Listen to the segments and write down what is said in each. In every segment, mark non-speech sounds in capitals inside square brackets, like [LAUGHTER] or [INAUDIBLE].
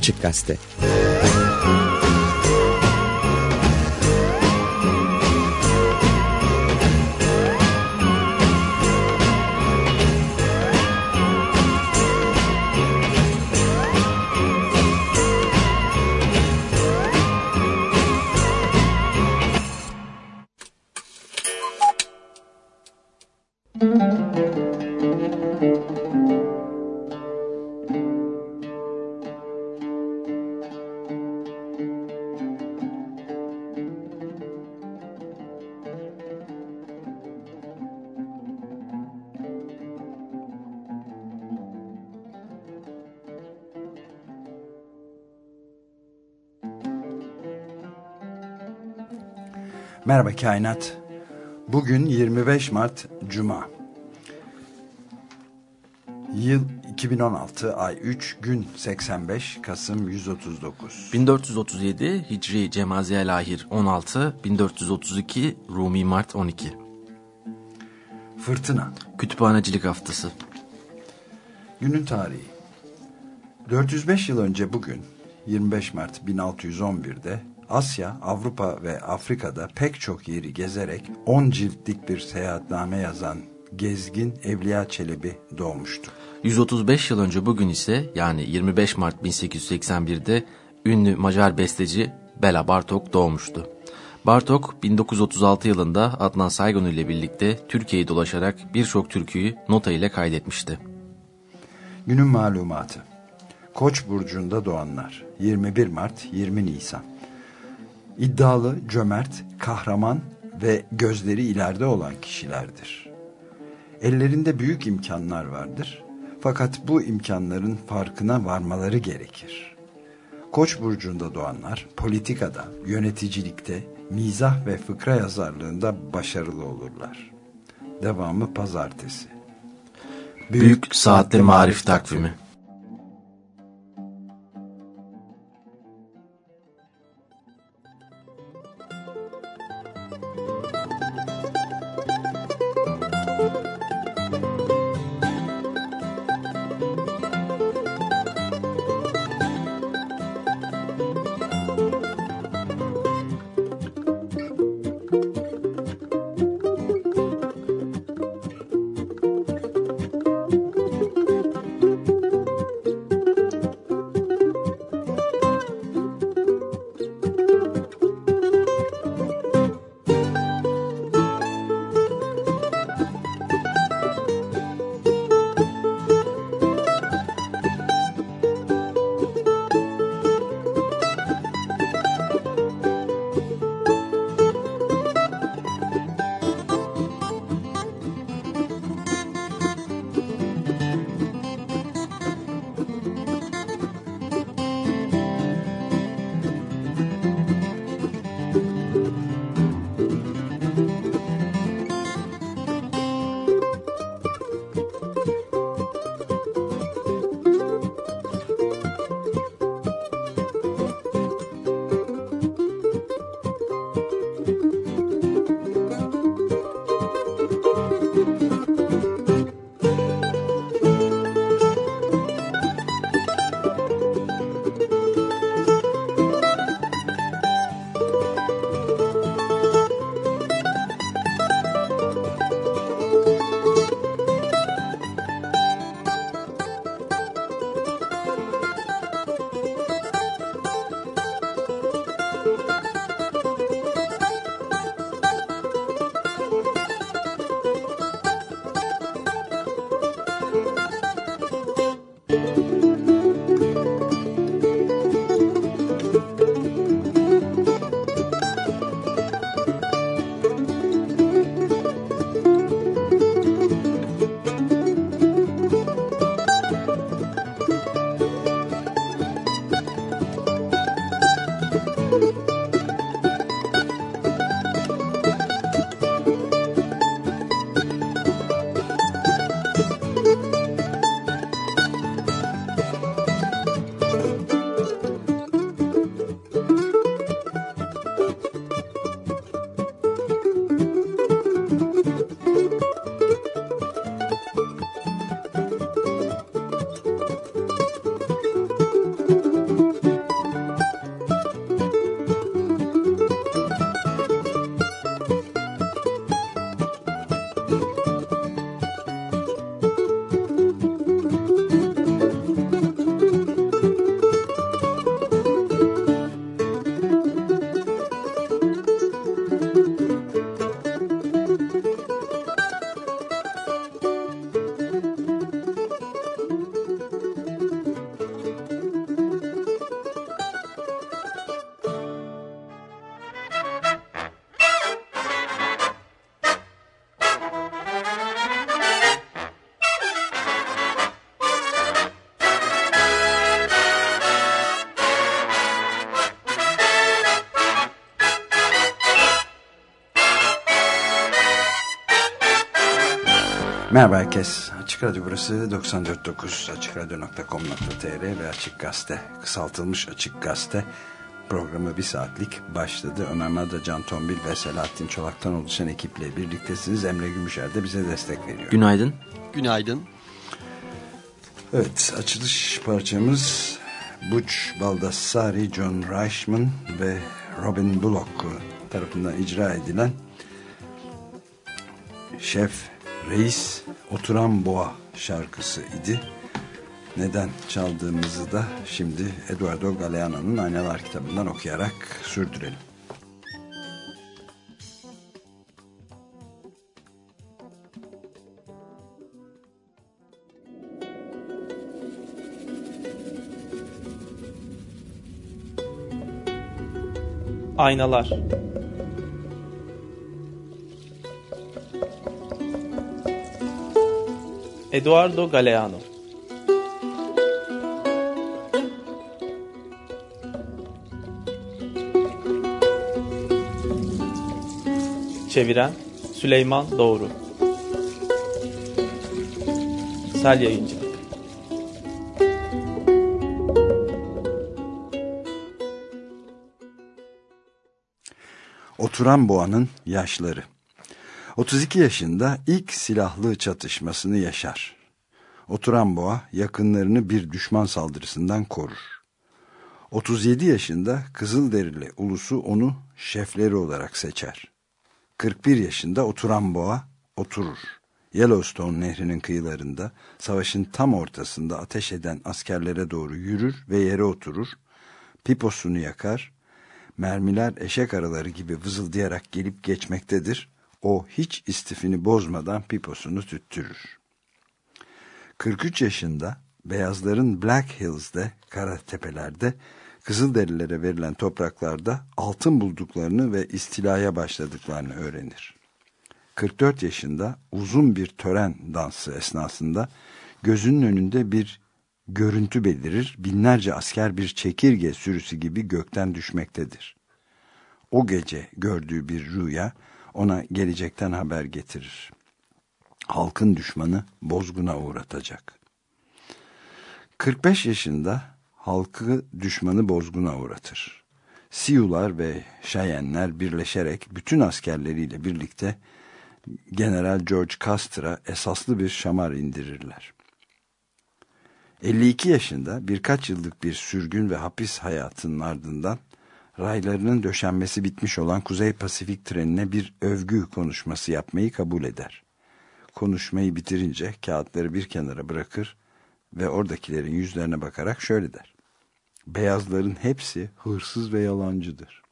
Açık Gazete Merhaba Kainat. Bugün 25 Mart Cuma. Yıl 2016 ay 3 gün 85 Kasım 139. 1437 Hicri Cemaziye Lahir 16 1432 Rumi Mart 12. Fırtına. Kütüphanecilik haftası. Günün tarihi. 405 yıl önce bugün 25 Mart 1611'de Asya, Avrupa ve Afrika'da pek çok yeri gezerek 10 ciltlik bir seyahatname yazan gezgin Evliya Çelebi doğmuştu. 135 yıl önce bugün ise yani 25 Mart 1881'de ünlü Macar besteci Bela Bartok doğmuştu. Bartok 1936 yılında Adnan Saygun ile birlikte Türkiye'yi dolaşarak birçok türküyü nota ile kaydetmişti. Günün malumatı. Koç burcunda doğanlar 21 Mart 20 Nisan İddialı, cömert, kahraman ve gözleri ileride olan kişilerdir. Ellerinde büyük imkanlar vardır. Fakat bu imkanların farkına varmaları gerekir. Koç burcunda doğanlar politikada, yöneticilikte, mizah ve fıkra yazarlığında başarılı olurlar. Devamı pazartesi. Büyük, Büyük Saatli Marif Takvimi Merhaba herkes. Açık Radyo burası 94.9 AçıkRadyo.com.tr ve Açık Gazete kısaltılmış Açık Gazete programı bir saatlik başladı. Ömer Madra, Can Tombil ve Selahattin Çolak'tan oluşan ekiple birliktesiniz. Emre Gümüşer de bize destek veriyor. Günaydın. Günaydın. Evet açılış parçamız Butch Baldassari, John Reichman ve Robin Bullock tarafından icra edilen Şef Reis Oturan Boğa şarkısı idi. Neden çaldığımızı da şimdi Eduardo Galeano'nun Aynalar kitabından okuyarak sürdürelim. Aynalar Eduardo Galeano. Çeviren Süleyman Doğru. Sel Yayıncı. Oturan Boğa'nın yaşları 32 yaşında ilk silahlı çatışmasını yaşar. Oturan boğa yakınlarını bir düşman saldırısından korur. 37 yaşında Kızılderili ulusu onu şefleri olarak seçer. 41 yaşında oturan boğa oturur. Yellowstone nehrinin kıyılarında savaşın tam ortasında ateş eden askerlere doğru yürür ve yere oturur. Piposunu yakar. Mermiler eşek araları gibi vızıldayarak gelip geçmektedir o hiç istifini bozmadan piposunu tüttürür. 43 yaşında beyazların Black Hills'de, kara tepelerde, Kızılderililere verilen topraklarda altın bulduklarını ve istilaya başladıklarını öğrenir. 44 yaşında uzun bir tören dansı esnasında gözünün önünde bir görüntü belirir, binlerce asker bir çekirge sürüsü gibi gökten düşmektedir. O gece gördüğü bir rüya, ona gelecekten haber getirir. Halkın düşmanı bozguna uğratacak. 45 yaşında halkı düşmanı bozguna uğratır. Siyular ve Şayenler birleşerek bütün askerleriyle birlikte General George Custer'a esaslı bir şamar indirirler. 52 yaşında birkaç yıllık bir sürgün ve hapis hayatının ardından raylarının döşenmesi bitmiş olan Kuzey Pasifik trenine bir övgü konuşması yapmayı kabul eder. Konuşmayı bitirince kağıtları bir kenara bırakır ve oradakilerin yüzlerine bakarak şöyle der. Beyazların hepsi hırsız ve yalancıdır.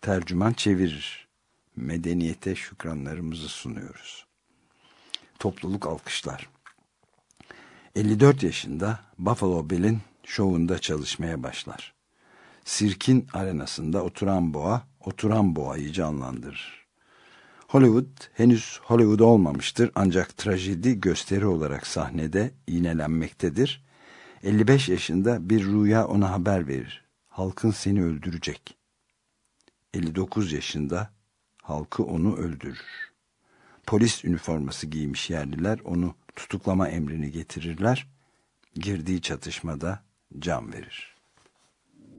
Tercüman çevirir. Medeniyete şükranlarımızı sunuyoruz. Topluluk alkışlar. 54 yaşında Buffalo Bill'in şovunda çalışmaya başlar sirkin arenasında oturan boğa, oturan boğayı canlandırır. Hollywood henüz Hollywood olmamıştır ancak trajedi gösteri olarak sahnede iğnelenmektedir. 55 yaşında bir rüya ona haber verir. Halkın seni öldürecek. 59 yaşında halkı onu öldürür. Polis üniforması giymiş yerliler onu tutuklama emrini getirirler. Girdiği çatışmada can verir.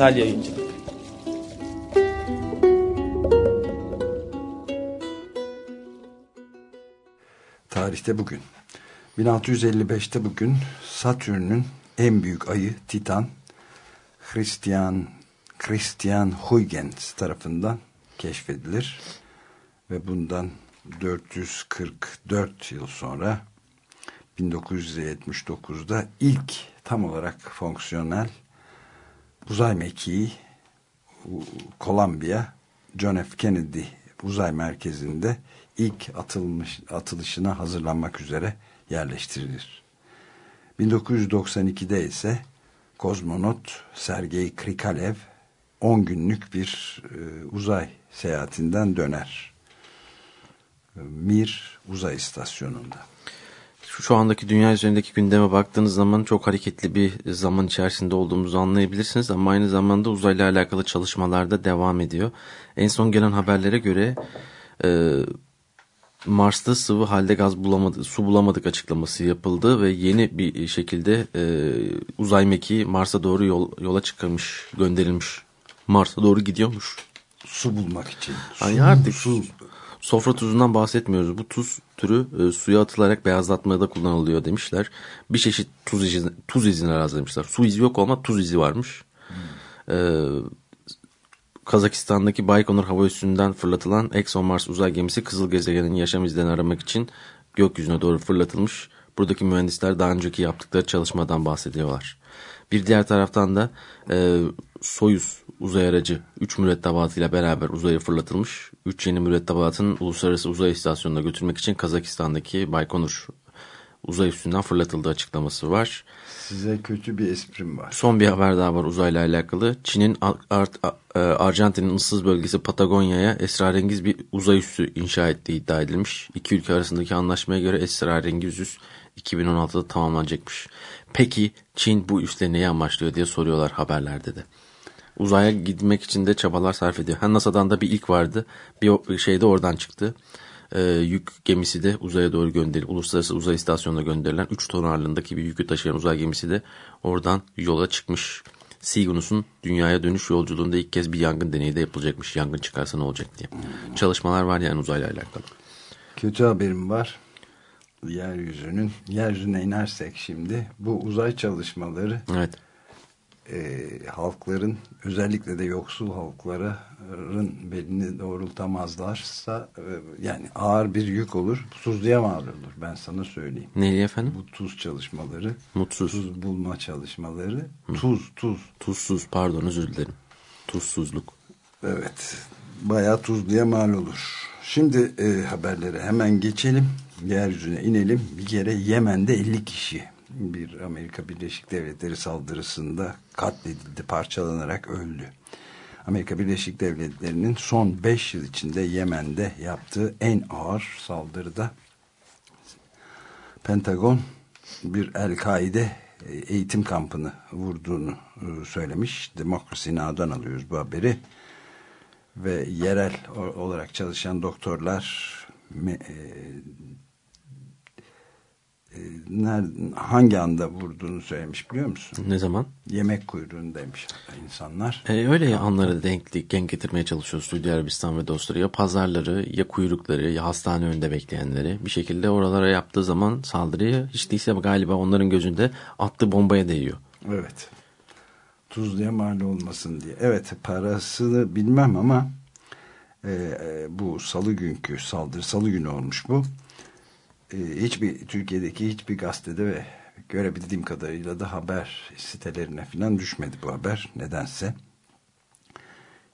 Sel Yayıncı Tarihte bugün. 1655'te bugün Satürn'ün en büyük ayı Titan Christian Christian Huygens tarafından keşfedilir. Ve bundan 444 yıl sonra 1979'da ilk tam olarak fonksiyonel uzay mekiği Columbia John F. Kennedy uzay merkezinde ilk atılmış, atılışına hazırlanmak üzere yerleştirilir. 1992'de ise kozmonot Sergey Krikalev 10 günlük bir e, uzay seyahatinden döner. Mir uzay istasyonunda. Şu andaki dünya üzerindeki gündeme baktığınız zaman çok hareketli bir zaman içerisinde olduğumuzu anlayabilirsiniz ama aynı zamanda uzayla alakalı çalışmalar da devam ediyor. En son gelen haberlere göre e, Mars'ta sıvı halde gaz bulamadık, su bulamadık açıklaması yapıldı ve yeni bir şekilde e, uzay mekiği Mars'a doğru yol, yola çıkmış, gönderilmiş. Mars'a doğru gidiyormuş. Su bulmak için. Su, hani artık su. Sofra tuzundan bahsetmiyoruz. Bu tuz türü e, suya atılarak beyazlatmada kullanılıyor demişler. Bir çeşit tuz izi, tuz izine rastlamışlar. Su izi yok ama tuz izi varmış. Hmm. E, Kazakistan'daki Baykonur hava üssünden fırlatılan ExoMars uzay gemisi Kızıl Gezegen'in yaşam izlerini aramak için gökyüzüne doğru fırlatılmış. Buradaki mühendisler daha önceki yaptıkları çalışmadan bahsediyorlar. Bir diğer taraftan da e, Soyuz uzay aracı 3 mürettebatıyla beraber uzaya fırlatılmış. 3 yeni mürettebatın uluslararası uzay istasyonuna götürmek için Kazakistan'daki Baykonur uzay üstünden fırlatıldığı açıklaması var. Size kötü bir esprim var. Son bir haber daha var uzayla alakalı. Çin'in Ar e, Arjantin'in ıssız bölgesi Patagonya'ya esrarengiz bir uzay üssü inşa ettiği iddia edilmiş. İki ülke arasındaki anlaşmaya göre esrarengiz üs 2016'da tamamlanacakmış. Peki Çin bu üsle neyi amaçlıyor diye soruyorlar haberlerde de. Uzaya gitmek için de çabalar sarf ediyor. Ha NASA'dan da bir ilk vardı. Bir şey de oradan çıktı e, yük gemisi de uzaya doğru gönderil, uluslararası uzay istasyonuna gönderilen 3 ton ağırlığındaki bir yükü taşıyan uzay gemisi de oradan yola çıkmış. Cygnus'un dünyaya dönüş yolculuğunda ilk kez bir yangın deneyi de yapılacakmış. Yangın çıkarsa ne olacak diye. Çalışmalar var yani uzayla alakalı. Kötü haberim var. Yeryüzünün, yeryüzüne inersek şimdi bu uzay çalışmaları evet e, halkların özellikle de yoksul halkların belini doğrultamazlarsa e, yani ağır bir yük olur. Tuzluya mal olur ben sana söyleyeyim. Neyi efendim? Bu tuz çalışmaları. Mutsuz. Tuz bulma çalışmaları. Hı. Tuz, tuz. Tuzsuz pardon özür dilerim. Tuzsuzluk. Evet. Bayağı tuzluya mal olur. Şimdi e, haberlere hemen geçelim. Yeryüzüne inelim. Bir kere Yemen'de 50 kişi bir Amerika Birleşik Devletleri saldırısında katledildi, parçalanarak öldü. Amerika Birleşik Devletleri'nin son 5 yıl içinde Yemen'de yaptığı en ağır saldırıda Pentagon bir El-Kaide eğitim kampını vurduğunu e, söylemiş. Demokrasi Now'dan alıyoruz bu haberi. Ve yerel olarak çalışan doktorlar e, e, nerede, hangi anda vurduğunu söylemiş biliyor musun? Ne zaman? Yemek kuyruğundaymış insanlar. E, öyle ya anları denk, denk getirmeye çalışıyoruz Suudi Arabistan ve dostları. Ya pazarları ya kuyrukları ya hastane önünde bekleyenleri bir şekilde oralara yaptığı zaman saldırıyı hiç değilse galiba onların gözünde attığı bombaya değiyor. Evet. Tuzluya mal olmasın diye. Evet parasını bilmem ama e, e, bu salı günkü saldırı salı günü olmuş bu e, hiçbir Türkiye'deki hiçbir gazetede ve görebildiğim kadarıyla da haber sitelerine falan düşmedi bu haber nedense.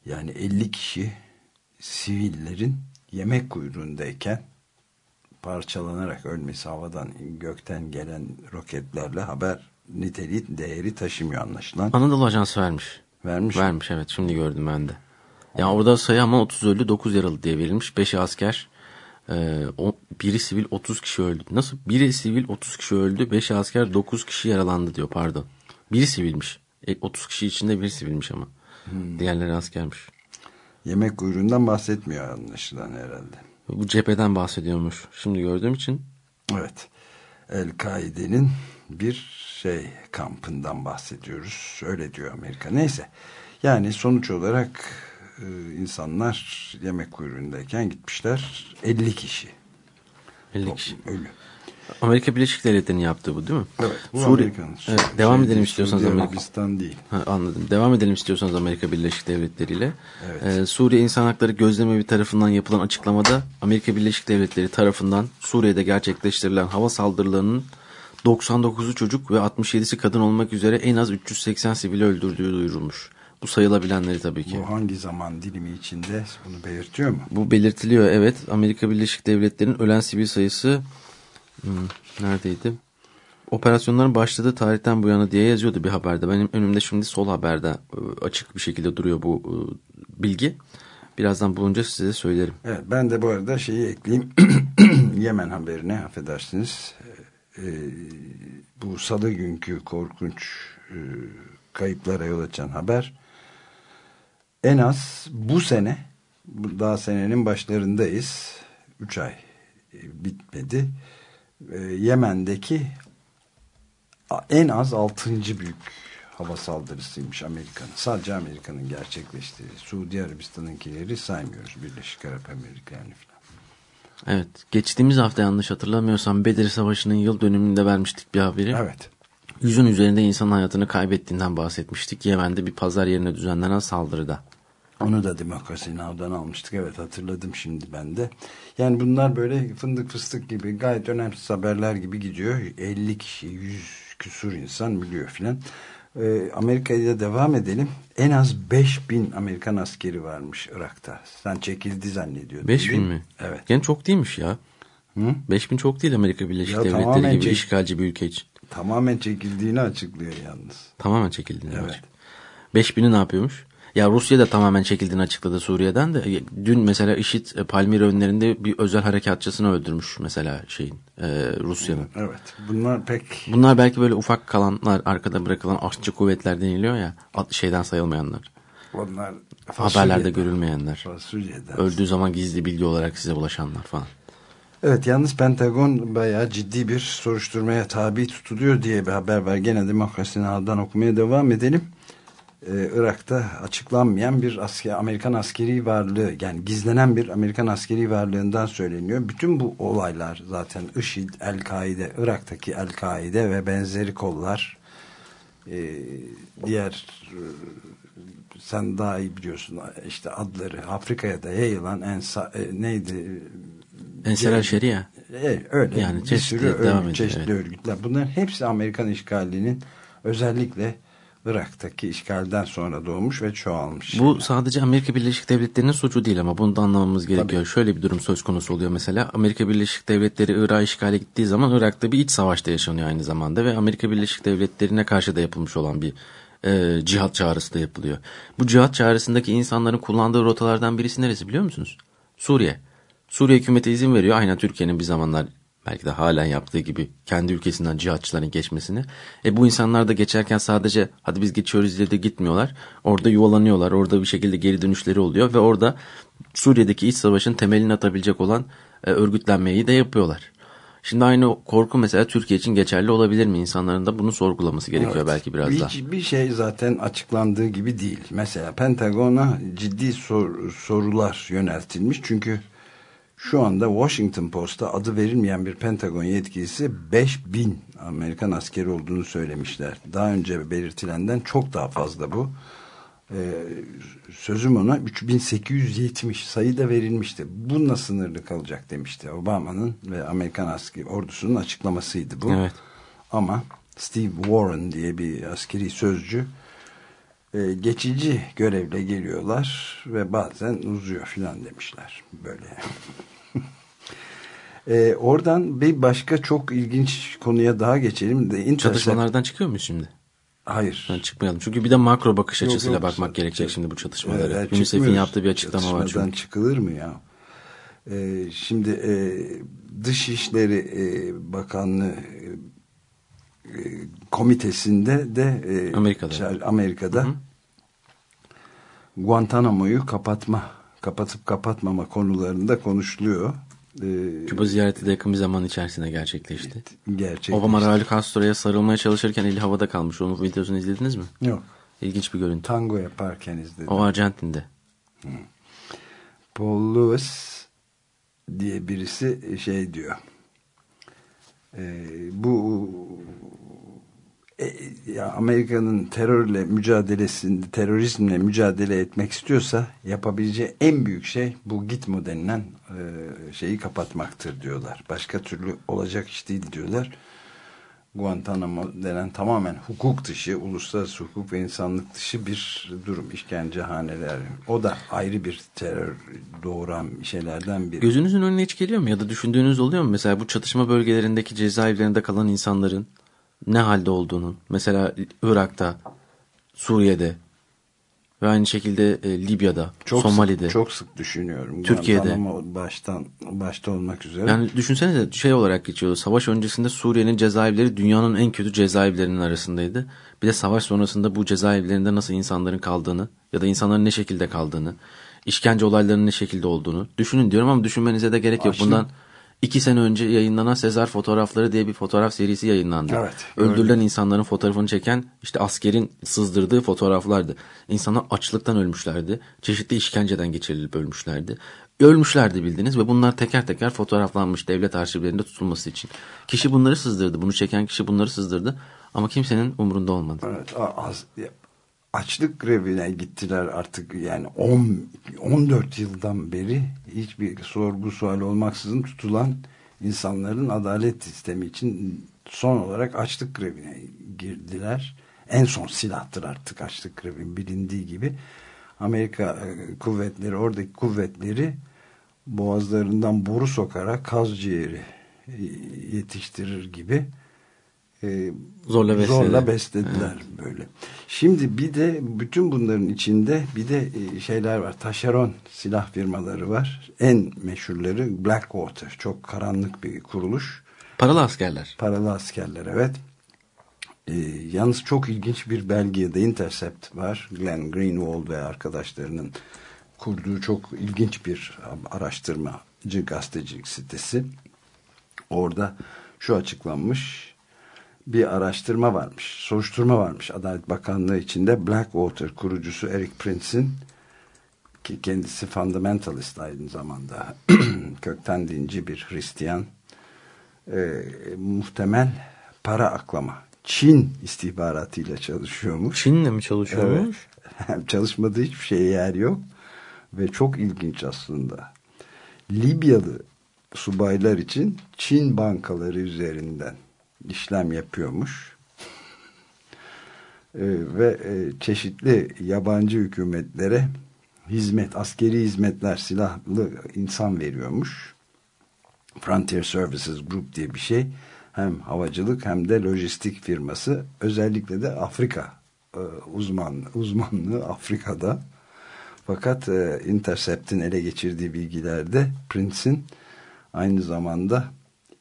Yani 50 kişi sivillerin yemek kuyruğundayken parçalanarak ölmesi havadan gökten gelen roketlerle haber niteliği değeri taşımıyor anlaşılan. Anadolu Ajansı vermiş. Vermiş Vermiş evet şimdi gördüm ben de. Yani orada sayı ama 30 ölü 9 yaralı diye verilmiş. 5'i asker ee, o, biri sivil 30 kişi öldü. Nasıl? Biri sivil 30 kişi öldü. 5 asker 9 kişi yaralandı diyor pardon. Biri sivilmiş. E, 30 kişi içinde biri sivilmiş ama. Hmm. Diğerleri askermiş. Yemek kuyruğundan bahsetmiyor anlaşılan herhalde. Bu cepheden bahsediyormuş. Şimdi gördüğüm için. Evet. El-Kaide'nin bir şey kampından bahsediyoruz. Öyle diyor Amerika. Neyse. Yani sonuç olarak e, insanlar yemek kuyruğundayken gitmişler 50 kişi. 50 kişi. Ölü. Amerika Birleşik Devletleri'nin yaptığı bu değil mi? Evet. Bu Suriye. Evet, devam şey, edelim istiyorsanız Amerika. Arabistan değil. Ha, anladım. Devam edelim istiyorsanız Amerika Birleşik Devletleri ile. Evet. Ee, Suriye İnsan Hakları Gözlemevi tarafından yapılan açıklamada Amerika Birleşik Devletleri tarafından Suriye'de gerçekleştirilen hava saldırılarının 99'u çocuk ve 67'si kadın olmak üzere en az 380 sivili öldürdüğü duyurulmuş. Bu sayılabilenleri tabii ki. Bu hangi zaman dilimi içinde bunu belirtiyor mu? Bu belirtiliyor evet. Amerika Birleşik Devletleri'nin ölen sivil sayısı hmm, neredeydi? Operasyonların başladığı tarihten bu yana diye yazıyordu bir haberde. Benim önümde şimdi sol haberde e, açık bir şekilde duruyor bu e, bilgi. Birazdan bulunca size söylerim. Evet, ben de bu arada şeyi ekleyeyim. [CLEARS THROAT] Yemen haberine affedersiniz. Ee, bu salı günkü korkunç e, kayıplara yol açan haber. En az bu sene, daha senenin başlarındayız. 3 ay e, bitmedi. Ee, Yemen'deki en az 6. büyük hava saldırısıymış Amerika'nın. Sadece Amerika'nın gerçekleştiği. Suudi Arabistan'ınkileri saymıyoruz. Birleşik Arap Emirlikleri'ni falan. Evet. Geçtiğimiz hafta yanlış hatırlamıyorsam Bedir Savaşı'nın yıl dönümünde vermiştik bir haberi. Evet. Yüzün üzerinde insan hayatını kaybettiğinden bahsetmiştik. Yemen'de bir pazar yerine düzenlenen saldırıda. Onu da Demokrasi Now'dan almıştık. Evet hatırladım şimdi ben de. Yani bunlar böyle fındık fıstık gibi gayet önemsiz haberler gibi gidiyor. 50 kişi, 100 küsur insan biliyor filan. Ee, Amerika'ya devam edelim. En az 5000 Amerikan askeri varmış Irak'ta. Sen çekildi zannediyordun. 5000 mi? Evet. Yani çok değilmiş ya. Hı? 5000 çok değil Amerika Birleşik Ya Devletleri gibi işgalci bir ülke için. Tamamen çekildiğini açıklıyor yalnız. Tamamen çekildiğini Evet. açık. 5000'i ne yapıyormuş? Ya Rusya da tamamen çekildiğini açıkladı Suriye'den de. Dün mesela IŞİD e, Palmyra önlerinde bir özel harekatçısını öldürmüş mesela şeyin e, Rusya'nın. Evet. Bunlar pek Bunlar belki böyle ufak kalanlar arkada bırakılan artçı kuvvetler deniliyor ya şeyden sayılmayanlar. onlar Haberlerde görülmeyenler. Fasulyeden. Öldüğü zaman gizli bilgi olarak size ulaşanlar falan. Evet yalnız Pentagon bayağı ciddi bir soruşturmaya tabi tutuluyor diye bir haber var. Gene demokrasinin ağından okumaya devam edelim. Ee, Irak'ta açıklanmayan bir asker, Amerikan askeri varlığı yani gizlenen bir Amerikan askeri varlığından söyleniyor. Bütün bu olaylar zaten IŞİD, El-Kaide, Irak'taki El-Kaide ve benzeri kollar e, diğer e, sen daha iyi biliyorsun işte adları Afrika'ya da yayılan ensa, e, neydi Enser Şeria. Evet, öyle. Yani bir çeşitli sürü devam örgüt, çeşitli örgütler. Bunların hepsi Amerikan işgalinin özellikle Irak'taki işgalden sonra doğmuş ve çoğalmış. Bu sadece Amerika Birleşik Devletleri'nin suçu değil ama bunu da anlamamız gerekiyor. Şöyle bir durum söz konusu oluyor mesela. Amerika Birleşik Devletleri Irak'a işgale gittiği zaman Irak'ta bir iç savaşta yaşanıyor aynı zamanda ve Amerika Birleşik Devletleri'ne karşı da yapılmış olan bir e, cihat çağrısı da yapılıyor. Bu cihat çağrısındaki insanların kullandığı rotalardan birisi neresi biliyor musunuz? Suriye. Suriye hükümeti izin veriyor. Aynen Türkiye'nin bir zamanlar belki de halen yaptığı gibi kendi ülkesinden cihatçıların geçmesini. E bu insanlar da geçerken sadece hadi biz geçiyoruz diye de gitmiyorlar. Orada yuvalanıyorlar. Orada bir şekilde geri dönüşleri oluyor ve orada Suriye'deki iç savaşın temelini atabilecek olan e, örgütlenmeyi de yapıyorlar. Şimdi aynı korku mesela Türkiye için geçerli olabilir mi? İnsanların da bunu sorgulaması gerekiyor Evet. belki biraz bir, daha. Bir şey zaten açıklandığı gibi değil. Mesela Pentagon'a ciddi sor- sorular yöneltilmiş. Çünkü şu anda Washington Post'ta adı verilmeyen bir Pentagon yetkilisi 5000 Amerikan askeri olduğunu söylemişler. Daha önce belirtilenden çok daha fazla bu. Ee, sözüm ona 3870 sayı da verilmişti. Bununla sınırlı kalacak demişti. Obama'nın ve Amerikan askeri ordusunun açıklamasıydı bu. Evet. Ama Steve Warren diye bir askeri sözcü e, geçici görevle geliyorlar ve bazen uzuyor filan demişler. Böyle. [LAUGHS] E, oradan bir başka çok ilginç konuya daha geçelim. de Intercept- Çatışmalardan çıkıyor muyuz şimdi? Hayır. Yani çıkmayalım. Çünkü bir de makro bakış Yok, açısıyla yok. bakmak gerekecek şimdi bu çatışmalara. Evet, UNICEF'in yaptığı bir açıklama var Çatışmadan çünkü. çıkılır mı ya? Ee, şimdi e, Dışişleri e, Bakanlığı e, komitesinde de e, Amerika'da. Amerika'da Guantanamo'yu kapatma kapatıp kapatmama konularında konuşuluyor. Ee, Küba ziyareti de yakın bir zaman içerisinde gerçekleşti. gerçek. Obama Raul Castro'ya sarılmaya çalışırken eli havada kalmış. Onun videosunu izlediniz mi? Yok. İlginç bir görüntü. Tango yaparken izledim. O Arjantin'de. Paul Lewis diye birisi şey diyor. Ee, bu e, Amerika'nın terörle mücadelesinde terörizmle mücadele etmek istiyorsa yapabileceği en büyük şey bu gitmo denilen e, şeyi kapatmaktır diyorlar. Başka türlü olacak iş değil diyorlar. Guantanamo denen tamamen hukuk dışı, uluslararası hukuk ve insanlık dışı bir durum. işkencehaneler. O da ayrı bir terör doğuran şeylerden biri. Gözünüzün önüne hiç geliyor mu ya da düşündüğünüz oluyor mu? Mesela bu çatışma bölgelerindeki cezaevlerinde kalan insanların ne halde olduğunu, mesela Irak'ta, Suriye'de ve aynı şekilde e, Libya'da, çok Somali'de. Sık, çok sık düşünüyorum. Türkiye'de. Baştan başta olmak üzere. Yani düşünsenize şey olarak geçiyor. Savaş öncesinde Suriye'nin cezaevleri dünyanın en kötü cezaevlerinin arasındaydı. Bir de savaş sonrasında bu cezaevlerinde nasıl insanların kaldığını ya da insanların ne şekilde kaldığını, işkence olaylarının ne şekilde olduğunu düşünün diyorum ama düşünmenize de gerek yok. Açlık. Bundan iki sene önce yayınlanan Sezar Fotoğrafları diye bir fotoğraf serisi yayınlandı. Evet, Öldürülen insanların fotoğrafını çeken işte askerin sızdırdığı fotoğraflardı. İnsanlar açlıktan ölmüşlerdi. Çeşitli işkenceden geçirilip ölmüşlerdi. Ölmüşlerdi bildiğiniz ve bunlar teker teker fotoğraflanmış devlet arşivlerinde tutulması için. Kişi bunları sızdırdı. Bunu çeken kişi bunları sızdırdı. Ama kimsenin umurunda olmadı. Evet, az, açlık grevine gittiler artık yani 10 14 yıldan beri hiçbir sorgu sual olmaksızın tutulan insanların adalet sistemi için son olarak açlık grevine girdiler. En son silahtır artık açlık grevin bilindiği gibi. Amerika e, kuvvetleri oradaki kuvvetleri boğazlarından boru sokarak kaz ciğeri e, yetiştirir gibi e, Zorla besledi. zorla beslediler böyle. Şimdi bir de bütün bunların içinde bir de e, şeyler var. Taşeron silah firmaları var. En meşhurları Blackwater. Çok karanlık bir kuruluş. Paralı askerler. Paralı askerler evet. E, yalnız çok ilginç bir belge The Intercept var. Glenn Greenwald ve arkadaşlarının kurduğu çok ilginç bir araştırmacı gazetecilik sitesi. Orada şu açıklanmış bir araştırma varmış. Soruşturma varmış Adalet Bakanlığı içinde Blackwater kurucusu Eric Prince'in ki kendisi fundamentalist aynı zamanda [CLEARS THROAT] kökten dinci bir Hristiyan e, muhtemel para aklama Çin istihbaratıyla çalışıyormuş. Çin'le mi çalışıyormuş? Evet. [LAUGHS] Çalışmadığı hiçbir şeye yer yok ve çok ilginç aslında. Libyalı subaylar için Çin bankaları üzerinden işlem yapıyormuş. Ee, ve e, çeşitli yabancı hükümetlere hizmet, askeri hizmetler, silahlı insan veriyormuş. Frontier Services Group diye bir şey. Hem havacılık hem de lojistik firması. Özellikle de Afrika e, uzman uzmanlığı Afrika'da. Fakat e, Intercept'in ele geçirdiği bilgilerde Prince'in aynı zamanda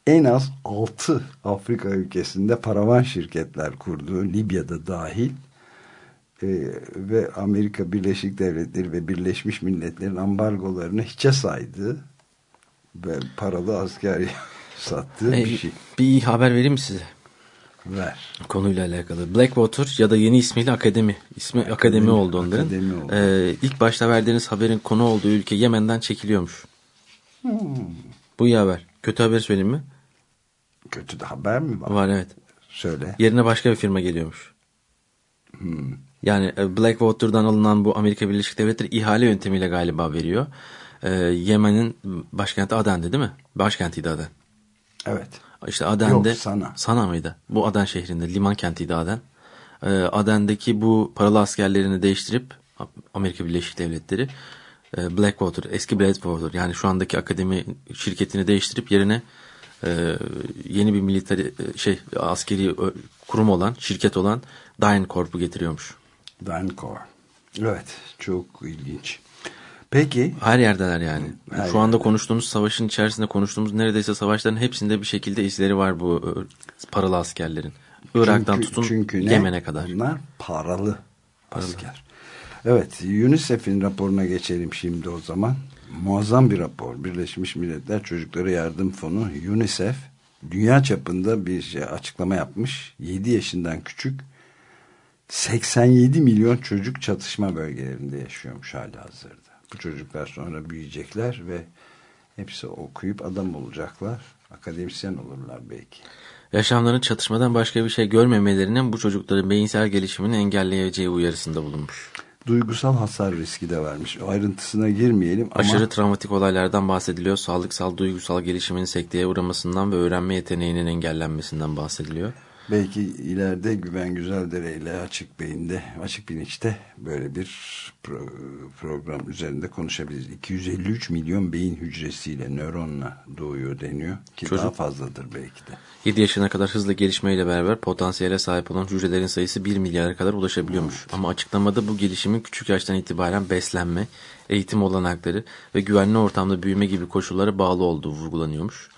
en az 6 Afrika ülkesinde paravan şirketler kurduğu Libya'da dahil e, ve Amerika Birleşik Devletleri ve Birleşmiş Milletler'in ambargolarını hiçe saydığı ve paralı asker [LAUGHS] sattığı Hey, bir şey. Bir iyi haber vereyim mi size? Ver. Konuyla alakalı. Blackwater ya da yeni ismiyle Akademi. İsmi Akademi, Akademi, oldu onların. Akademi oldu. Ee, ilk başta verdiğiniz haberin konu olduğu ülke Yemen'den çekiliyormuş. Bu iyi haber. Kötü haber söyleyeyim mi? Kötü de haber mi var? Var evet. Söyle. Yerine başka bir firma geliyormuş. Yani e, Blackwater'dan alınan bu Amerika Birleşik Devletleri ihale yöntemiyle galiba veriyor. Ee, Yemen'in başkenti Aden'di değil mi? Başkentiydi Aden. Evet. İşte Aden'de Yok, Sana. Sana mıydı? Bu Aden şehrinde liman kentiydi Aden. Ee, Aden'deki bu paralı askerlerini değiştirip Amerika Birleşik Devletleri e, Blackwater, eski Blackwater yani şu andaki akademi şirketini değiştirip yerine e, yeni bir militer şey askeri ö, kurum olan, şirket olan DynCorp'u getiriyormuş. Dancor. Evet. Çok ilginç. Peki. Her yerdeler yani. Her Şu anda yerde. konuştuğumuz savaşın içerisinde konuştuğumuz neredeyse savaşların hepsinde bir şekilde izleri var bu e, paralı askerlerin. Irak'tan Çünkü- tutun çünkü ne? Yemen'e kadar. Bunlar paralı, asker. Evet, UNICEF'in raporuna geçelim şimdi o zaman. Muazzam bir rapor. Birleşmiş Milletler Çocuklara Yardım Fonu UNICEF dünya çapında bir şey, açıklama yapmış. 7 yaşından küçük 87 milyon çocuk çatışma bölgelerinde yaşıyormuş hali hazırda. Bu çocuklar sonra büyüyecekler ve hepsi okuyup adam olacaklar. Akademisyen olurlar belki. Yaşamlarını çatışmadan başka bir şey görmemelerinin bu çocukların beyinsel gelişimini engelleyeceği uyarısında bulunmuş. Duygusal hasar riski de vermiş. O ayrıntısına girmeyelim ama Aşırı travmatik olaylardan bahsediliyor. Sağlıksal duygusal gelişimin sekteye uğramasından ve öğrenme yeteneğinin engellenmesinden bahsediliyor. Belki ileride Güven Güzeldere ile Açık Beyin'de, Açık Bilinç'te böyle bir pro program üzerinde konuşabiliriz. 253 milyon beyin hücresiyle, nöronla doğuyor deniyor ki Çocuk, daha fazladır belki de. 7 yaşına kadar hızlı gelişmeyle beraber potansiyele sahip olan hücrelerin sayısı 1 milyara kadar ulaşabiliyormuş. Evet. Ama açıklamada bu gelişimin küçük yaştan itibaren beslenme, eğitim olanakları ve güvenli ortamda büyüme gibi koşullara bağlı olduğu vurgulanıyormuş.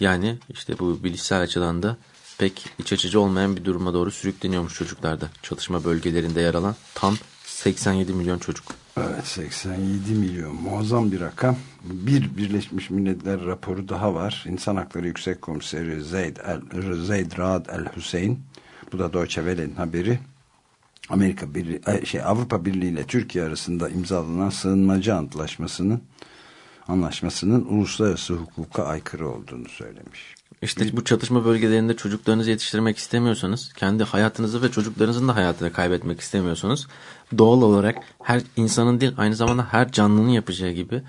Yani işte bu bilişsel açıdan da pek iç açıcı olmayan bir duruma doğru sürükleniyormuş çocuklarda. Çatışma bölgelerinde yer alan tam 87 milyon çocuk. Evet 87 milyon muazzam bir rakam. Bir Birleşmiş Milletler raporu daha var. İnsan Hakları Yüksek Komiseri Zeyd, El, Zeyd Raad El Hüseyin. Bu da Deutsche Welle'nin haberi. Amerika Birliği, şey Avrupa Birliği ile Türkiye arasında imzalanan sığınmacı antlaşmasının anlaşmasının uluslararası hukuka aykırı olduğunu söylemiş. İşte bu çatışma bölgelerinde çocuklarınızı yetiştirmek istemiyorsanız, kendi hayatınızı ve çocuklarınızın da hayatını kaybetmek istemiyorsanız, doğal olarak her insanın değil aynı zamanda her canlının yapacağı gibi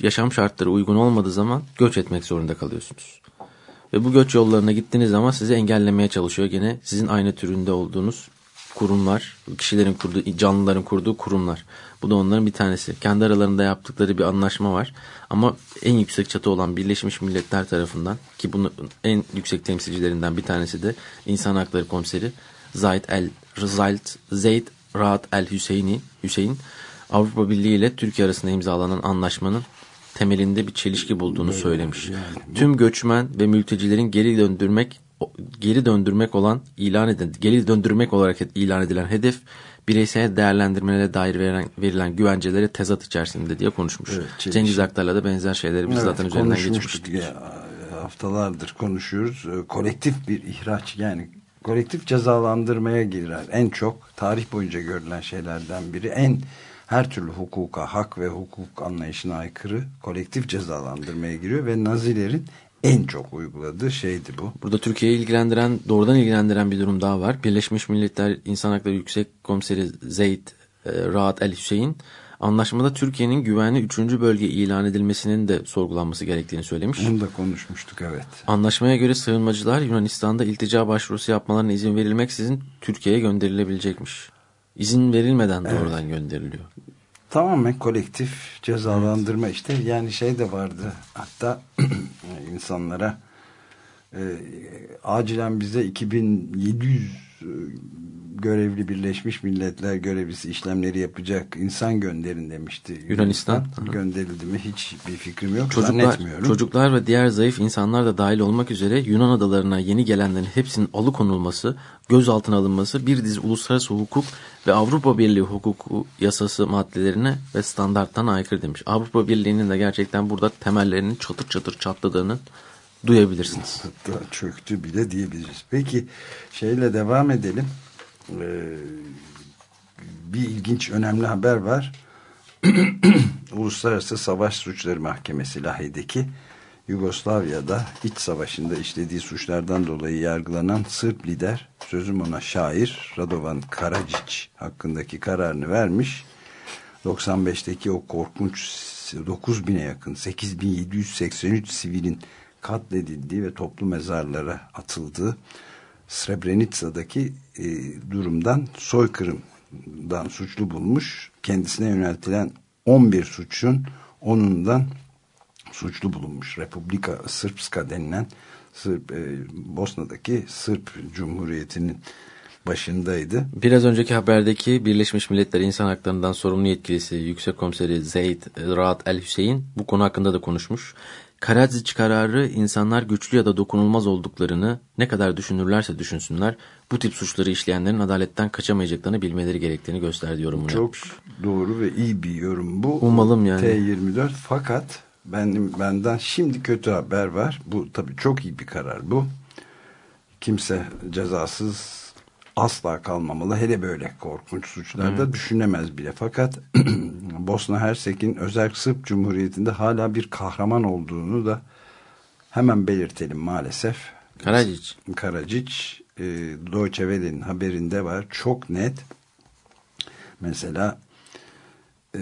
yaşam şartları uygun olmadığı zaman göç etmek zorunda kalıyorsunuz. Ve bu göç yollarına gittiğiniz zaman sizi engellemeye çalışıyor gene sizin aynı türünde olduğunuz kurumlar, kişilerin kurduğu, canlıların kurduğu kurumlar. Bu da onların bir tanesi. Kendi aralarında yaptıkları bir anlaşma var. Ama en yüksek çatı olan Birleşmiş Milletler tarafından ki bunun en yüksek temsilcilerinden bir tanesi de İnsan Hakları Komiseri Zaid El Zaid Zeyd Rahat El Hüseyini Hüseyin Avrupa Birliği ile Türkiye arasında imzalanan anlaşmanın temelinde bir çelişki bulduğunu söylemiş. Tüm göçmen ve mültecilerin geri döndürmek geri döndürmek olan ilan eden geri döndürmek olarak ilan edilen hedef bireysel değerlendirmelere dair verilen, verilen güvencelere tezat içerisinde diye konuşmuş. Evet, Cengiz Aktar'la da benzer şeyleri biz evet, zaten üzerinden geçmiştik. Ya, haftalardır konuşuyoruz. Ee, kolektif bir ihraç yani kolektif cezalandırmaya girer. En çok tarih boyunca görülen şeylerden biri en her türlü hukuka, hak ve hukuk anlayışına aykırı kolektif cezalandırmaya giriyor ve Nazilerin en çok uyguladığı şeydi bu. Burada Türkiye'yi ilgilendiren, doğrudan ilgilendiren bir durum daha var. Birleşmiş Milletler İnsan Hakları Yüksek Komiseri Zeyd e, Rahat El Hüseyin anlaşmada Türkiye'nin güvenli 3. bölge ilan edilmesinin de sorgulanması gerektiğini söylemiş. Bunu da konuşmuştuk evet. Anlaşmaya göre sığınmacılar Yunanistan'da iltica başvurusu yapmalarına izin verilmeksizin Türkiye'ye gönderilebilecekmiş. İzin verilmeden doğrudan evet. gönderiliyor tamamen kolektif cezalandırma evet. işte yani şey de vardı hatta [CLEARS THROAT] insanlara e, acilen bize 2700 görevli Birleşmiş Milletler görevlisi işlemleri yapacak insan gönderin demişti. Yunanistan. Gönderildi mi hiç bir fikrim yok. Çocuklar, çocuklar ve diğer zayıf insanlar da dahil olmak üzere Yunan adalarına yeni gelenlerin hepsinin alıkonulması, gözaltına alınması bir dizi uluslararası hukuk ve Avrupa Birliği hukuku yasası maddelerine ve standarttan aykırı demiş. Avrupa Birliği'nin de gerçekten burada temellerinin çatır çatır çatladığını duyabilirsiniz. Hatta çöktü bile diyebiliriz. Peki şeyle devam edelim. Ee, bir ilginç önemli haber var. [CLEARS THROAT] Uluslararası Savaş Suçları Mahkemesi Lahey'deki Yugoslavya'da iç savaşında işlediği suçlardan dolayı yargılanan Sırp lider sözüm ona şair Radovan Karadzic hakkındaki kararını vermiş. 95'teki o korkunç 9000'e yakın 8783 sivilin katledildiği ve toplu mezarlara atıldığı Srebrenica'daki e, durumdan soykırımdan suçlu bulmuş. Kendisine yöneltilen 11 suçun onundan suçlu bulunmuş. Republika Srpska denilen Sırp, e, Bosna'daki Sırp Cumhuriyeti'nin başındaydı. Biraz önceki haberdeki Birleşmiş Milletler İnsan Haklarından sorumlu yetkilisi Yüksek Komiseri Zeyd Rahat El Hüseyin bu konu hakkında da konuşmuş. Karadzic kararı insanlar güçlü ya da dokunulmaz olduklarını ne kadar düşünürlerse düşünsünler bu tip suçları işleyenlerin adaletten kaçamayacaklarını bilmeleri gerektiğini gösterdi yorumunu Çok doğru ve iyi bir yorum bu. Umalım yani. T24 fakat benim benden şimdi kötü haber var. Bu tabii çok iyi bir karar bu. Kimse cezasız asla kalmamalı. Hele böyle korkunç suçlarda hmm. düşünemez bile. Fakat [CLEARS THROAT] Bosna Hersek'in özel Sırp Cumhuriyeti'nde hala bir kahraman olduğunu da hemen belirtelim maalesef. Karacic. Karacic e, Deutsche Welle'nin haberinde var. Çok net. Mesela e,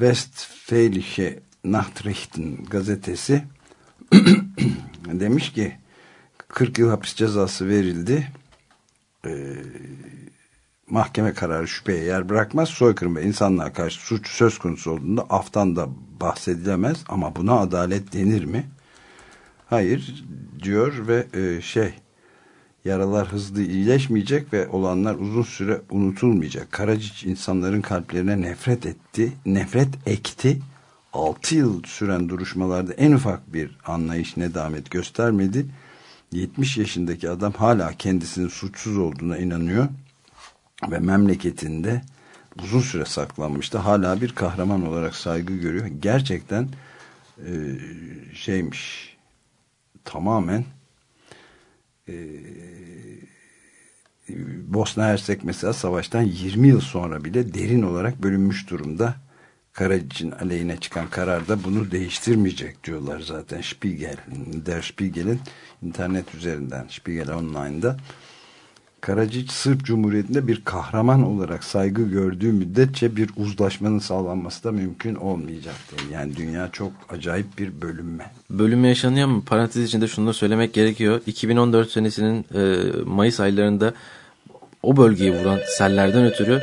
Westfälische Nachrichten gazetesi [CLEARS THROAT] demiş ki 40 yıl hapis cezası verildi. Ee, mahkeme kararı şüpheye yer bırakmaz. Soykırım ve insanlığa karşı suç söz konusu olduğunda aftan da bahsedilemez. Ama buna adalet denir mi? Hayır diyor ve e, şey yaralar hızlı iyileşmeyecek ve olanlar uzun süre unutulmayacak. Karaciç insanların kalplerine nefret etti, nefret ekti. 6 yıl süren duruşmalarda en ufak bir anlayış nedamet göstermedi. 70 yaşındaki adam hala kendisinin suçsuz olduğuna inanıyor ve memleketinde uzun süre saklanmıştı. Hala bir kahraman olarak saygı görüyor. Gerçekten e, şeymiş tamamen e, Bosna Hersek mesela savaştan 20 yıl sonra bile derin olarak bölünmüş durumda. Karacic'in aleyhine çıkan kararda bunu değiştirmeyecek diyorlar zaten Spiegel, Der Spiegel'in internet üzerinden Spiegel Online'da Karacic Sırp Cumhuriyeti'nde bir kahraman olarak saygı gördüğü müddetçe bir uzlaşmanın sağlanması da mümkün olmayacaktır. Yani dünya çok acayip bir bölünme. Bölünme yaşanıyor mu? Parantez içinde şunu da söylemek gerekiyor. 2014 senesinin e, Mayıs aylarında o bölgeyi vuran sellerden ötürü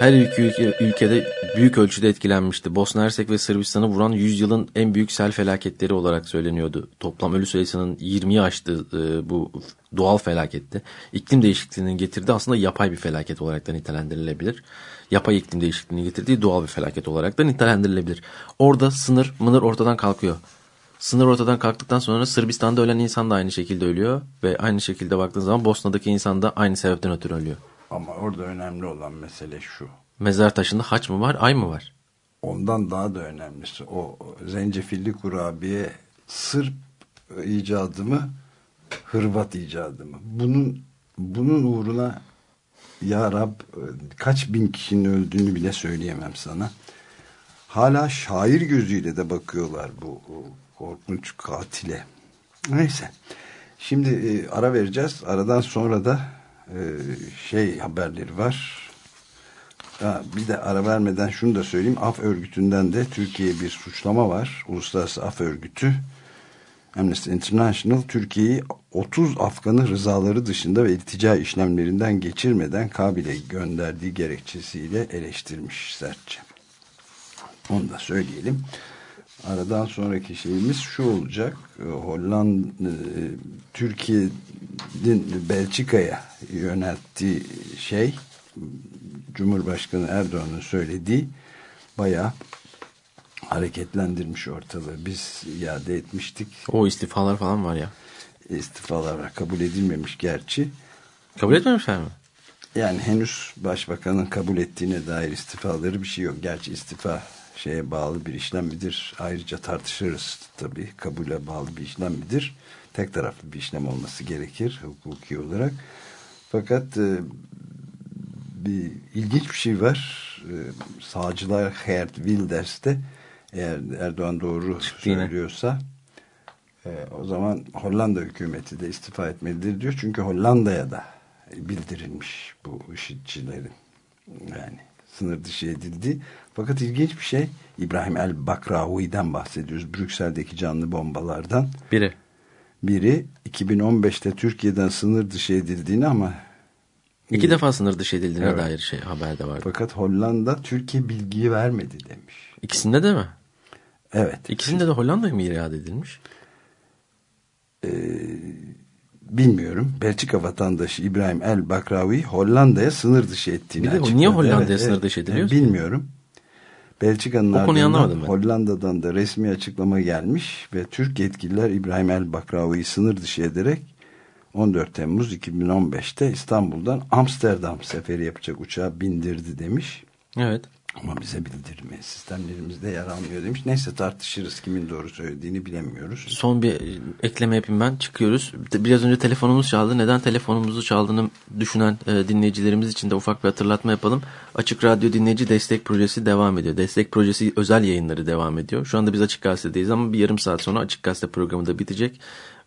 her iki ülke, ülkede büyük ölçüde etkilenmişti. Bosna Hersek ve Sırbistan'ı vuran 100 yılın en büyük sel felaketleri olarak söyleniyordu. Toplam ölü sayısının 20'yi aştı e, bu doğal felaketti. İklim değişikliğinin getirdiği aslında yapay bir felaket olarak da nitelendirilebilir. Yapay iklim değişikliğinin getirdiği doğal bir felaket olarak da nitelendirilebilir. Orada sınır mınır ortadan kalkıyor. Sınır ortadan kalktıktan sonra Sırbistan'da ölen insan da aynı şekilde ölüyor. Ve aynı şekilde baktığın zaman Bosna'daki insan da aynı sebepten ötürü ölüyor. Ama orada önemli olan mesele şu. Mezar taşında haç mı var, ay mı var? Ondan daha da önemlisi o zencefilli kurabiye Sırp icadı mı, Hırvat icadı mı? Bunun bunun uğruna ya Rab kaç bin kişinin öldüğünü bile söyleyemem sana. Hala şair gözüyle de bakıyorlar bu korkunç katile. Neyse. Şimdi e, ara vereceğiz. Aradan sonra da şey haberleri var. Bir de ara vermeden şunu da söyleyeyim. Af örgütünden de Türkiye'ye bir suçlama var. Uluslararası Af Örgütü Amnesty International Türkiye'yi 30 Afgan'ı rızaları dışında ve iltica işlemlerinden geçirmeden Kabil'e gönderdiği gerekçesiyle eleştirmiş sertçe. Onu da söyleyelim. Aradan sonraki şeyimiz şu olacak. Hollanda Türkiye'nin Belçika'ya yönelttiği şey Cumhurbaşkanı Erdoğan'ın söylediği bayağı hareketlendirmiş ortalığı. Biz iade etmiştik. O istifalar falan var ya. İstifalar kabul edilmemiş gerçi. Kabul etmemişler mi? Yani henüz başbakanın kabul ettiğine dair istifaları bir şey yok. Gerçi istifa şeye bağlı bir işlem midir? Ayrıca tartışırız tabii. Kabule bağlı bir işlem midir? Tek taraflı bir işlem olması gerekir hukuki olarak. Fakat e, bir ilginç bir şey var. E, sağcılar Geert Wilders'te eğer Erdoğan doğru Çıktı söylüyorsa e, o zaman Hollanda hükümeti de istifa etmelidir diyor. Çünkü Hollanda'ya da bildirilmiş bu IŞİD'cilerin yani sınır dışı edildi. Fakat ilginç bir şey İbrahim El Bakraoui'den bahsediyoruz. Brüksel'deki canlı bombalardan. Biri. Biri 2015'te Türkiye'den sınır dışı edildiğini ama İki defa sınır dışı edildiğine evet. dair şey haberde vardı. Fakat Hollanda Türkiye bilgiyi vermedi demiş. İkisinde de mi? Evet. İkisinde de Hollanda'ya mı iade edilmiş? Ee, bilmiyorum. Belçika vatandaşı İbrahim El Bakravi Hollanda'ya sınır dışı ettiğini Bir de açıkladı. niye Hollanda'ya evet, sınır dışı ediliyor? Evet, bilmiyorum. Belçika'nın ardından Hollanda'dan da resmi açıklama gelmiş ve Türk yetkililer İbrahim El Bakravi'yi sınır dışı ederek 14 Temmuz 2015'te İstanbul'dan Amsterdam seferi yapacak uçağa bindirdi demiş. Evet. Ama bize bildirme sistemlerimizde yer almıyor demiş. Neyse tartışırız kimin doğru söylediğini bilemiyoruz. Son bir ekleme yapayım ben. Çıkıyoruz. Biraz önce telefonumuz çaldı. Neden telefonumuzu çaldığını düşünen e, dinleyicilerimiz için de ufak bir hatırlatma yapalım. Açık Radyo Dinleyici Destek Projesi devam ediyor. Destek Projesi özel yayınları devam ediyor. Şu anda biz Açık Gazete'deyiz ama bir yarım saat sonra Açık Gazete programı da bitecek.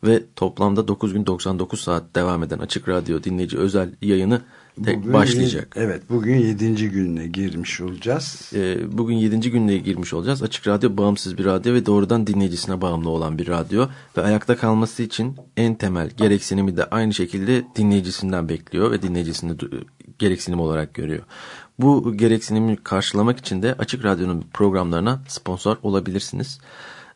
Ve toplamda 9 gün 99 saat devam eden Açık Radyo Dinleyici özel yayını bugün, başlayacak. Evet bugün yedinci gününe girmiş olacağız. Ee, bugün yedinci gününe girmiş olacağız. Açık Radyo bağımsız bir radyo ve doğrudan dinleyicisine bağımlı olan bir radyo. Ve ayakta kalması için en temel gereksinimi de aynı şekilde dinleyicisinden bekliyor ve dinleyicisini gereksinim olarak görüyor. Bu gereksinimi karşılamak için de Açık Radyo'nun programlarına sponsor olabilirsiniz.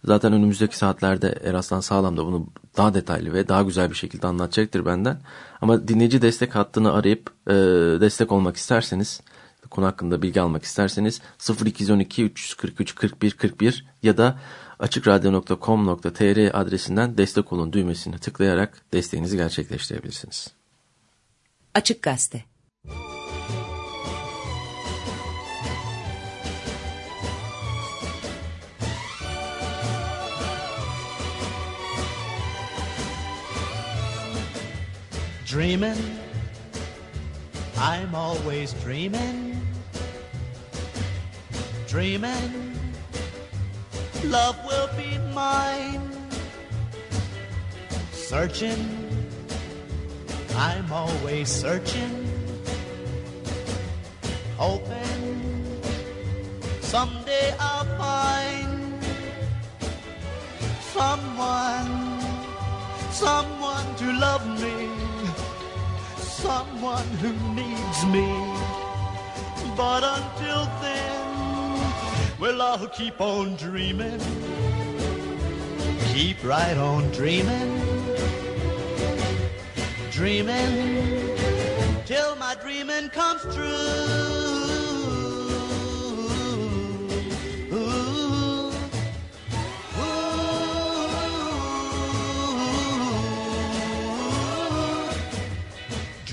Zaten önümüzdeki saatlerde Eraslan Sağlam da bunu daha detaylı ve daha güzel bir şekilde anlatacaktır benden. Ama dinleyici destek hattını arayıp e, destek olmak isterseniz, konu hakkında bilgi almak isterseniz 0212 343 41 41 ya da açıkradyo.com.tr adresinden destek olun düğmesini tıklayarak desteğinizi gerçekleştirebilirsiniz. Açık Gazete Dreaming, I'm always dreaming. Dreaming, love will be mine. Searching, I'm always searching. Hoping, someday I'll find someone, someone to love me someone who needs me. But until then, well, I'll keep on dreaming. Keep right on dreaming. Dreaming till my dreaming comes true.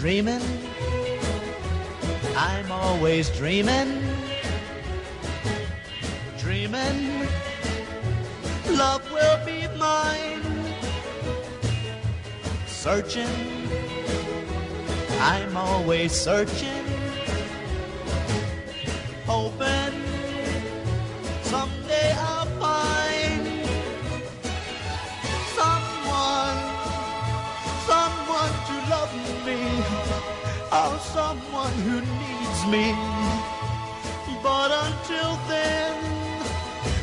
Dreaming. I'm always dreaming. Dreaming. Love will be mine. Searching. I'm always searching. Hoping someday I'll find me. But until then,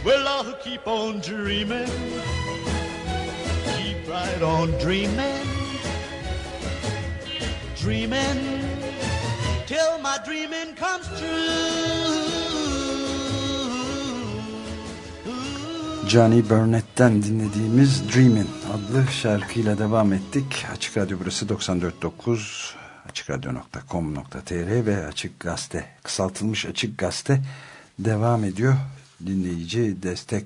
well, I'll keep on dreaming. Keep right on dreaming. Dreaming till my dreaming comes true. Johnny Burnett'ten dinlediğimiz Dreamin' adlı şarkıyla devam ettik. Açık Radyo burası 94.9 açıkradyo.com.tr ve Açık Gazete kısaltılmış Açık Gazete devam ediyor. Dinleyici destek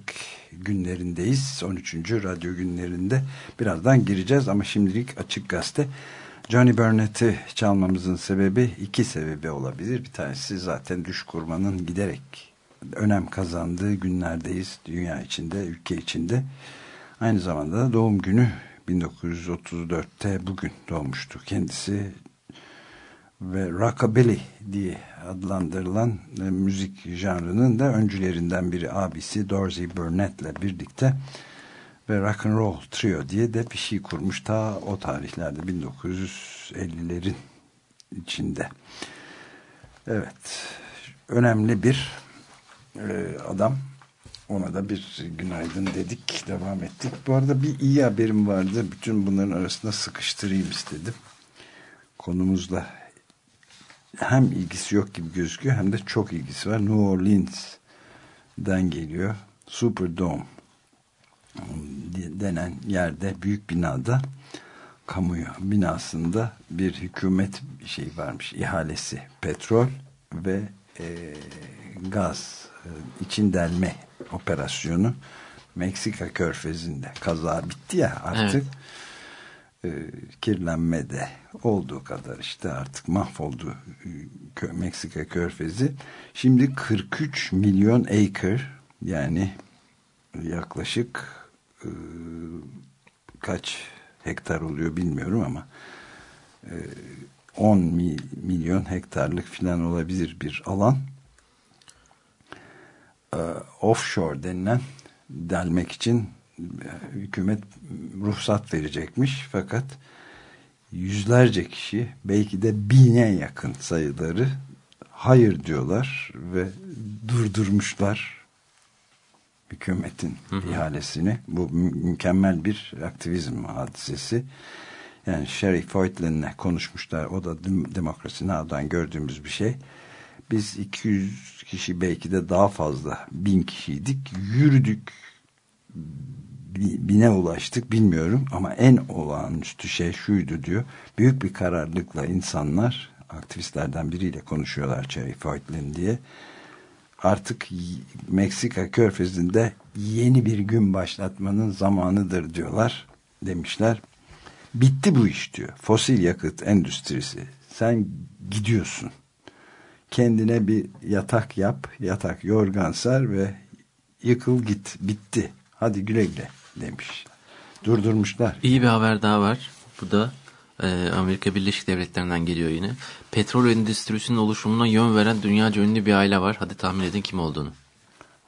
günlerindeyiz. 13. radyo günlerinde birazdan gireceğiz ama şimdilik Açık Gazete Johnny Burnett'i çalmamızın sebebi iki sebebi olabilir. Bir tanesi zaten düş kurmanın giderek önem kazandığı günlerdeyiz. Dünya içinde, ülke içinde. Aynı zamanda da doğum günü 1934'te bugün doğmuştu. Kendisi ve rockabilly diye adlandırılan e, müzik janrının da öncülerinden biri abisi Dorsey Burnett'le birlikte ve Rock and Roll Trio diye de bir şey kurmuş ta o tarihlerde 1950'lerin içinde. Evet. Önemli bir e, adam. Ona da bir günaydın dedik. Devam ettik. Bu arada bir iyi haberim vardı. Bütün bunların arasında sıkıştırayım istedim. Konumuzla hem ilgisi yok gibi gözüküyor hem de çok ilgisi var. New Orleans'den geliyor. Superdome denen yerde büyük binada kamuya binasında bir hükümet şey varmış ihalesi petrol ve e, gaz e, için delme operasyonu Meksika körfezinde kaza bitti ya artık evet. E, kirlenme de olduğu kadar işte artık mahvoldu e, Meksika körfezi. Şimdi 43 milyon acre yani yaklaşık e, kaç hektar oluyor bilmiyorum ama e, 10 mi, milyon hektarlık filan olabilir bir alan. E, offshore denilen delmek için e, hükümet ruhsat verecekmiş fakat yüzlerce kişi belki de bine yakın sayıları hayır diyorlar ve durdurmuşlar hükümetin ihalesini. Bu mü- mükemmel bir aktivizm hadisesi. Yani Sherry Feutlin'le konuşmuşlar. O da Dem- Demokrasi Now'dan gördüğümüz bir şey. Biz 200 kişi belki de daha fazla bin kişiydik. Yürüdük bine ulaştık bilmiyorum ama en olağanüstü şey şuydu diyor. Büyük bir kararlılıkla insanlar aktivistlerden biriyle konuşuyorlar Cherry Feutlin diye. Artık Meksika körfezinde yeni bir gün başlatmanın zamanıdır diyorlar demişler. Bitti bu iş diyor. Fosil yakıt endüstrisi. Sen gidiyorsun. Kendine bir yatak yap, yatak yorgan ser ve yıkıl git. Bitti. Hadi güle güle demiş. Durdurmuşlar. İyi bir haber daha var. Bu da e, Amerika Birleşik Devletleri'nden geliyor yine. Petrol endüstrisinin oluşumuna yön veren dünyaca ünlü bir aile var. Hadi tahmin edin kim olduğunu.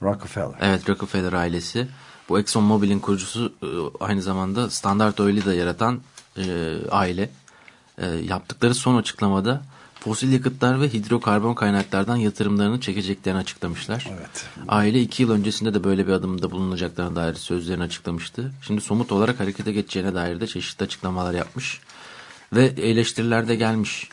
Rockefeller. Evet Rockefeller ailesi. Bu Exxon Mobil'in kurucusu e, aynı zamanda Standard Oil'i de yaratan e, aile. E, yaptıkları son açıklamada fosil yakıtlar ve hidrokarbon kaynaklardan yatırımlarını çekeceklerini açıklamışlar. Evet. Aile iki yıl öncesinde de böyle bir adımda bulunacaklarına dair sözlerini açıklamıştı. Şimdi somut olarak harekete geçeceğine dair de çeşitli açıklamalar yapmış. Ve eleştiriler de gelmiş.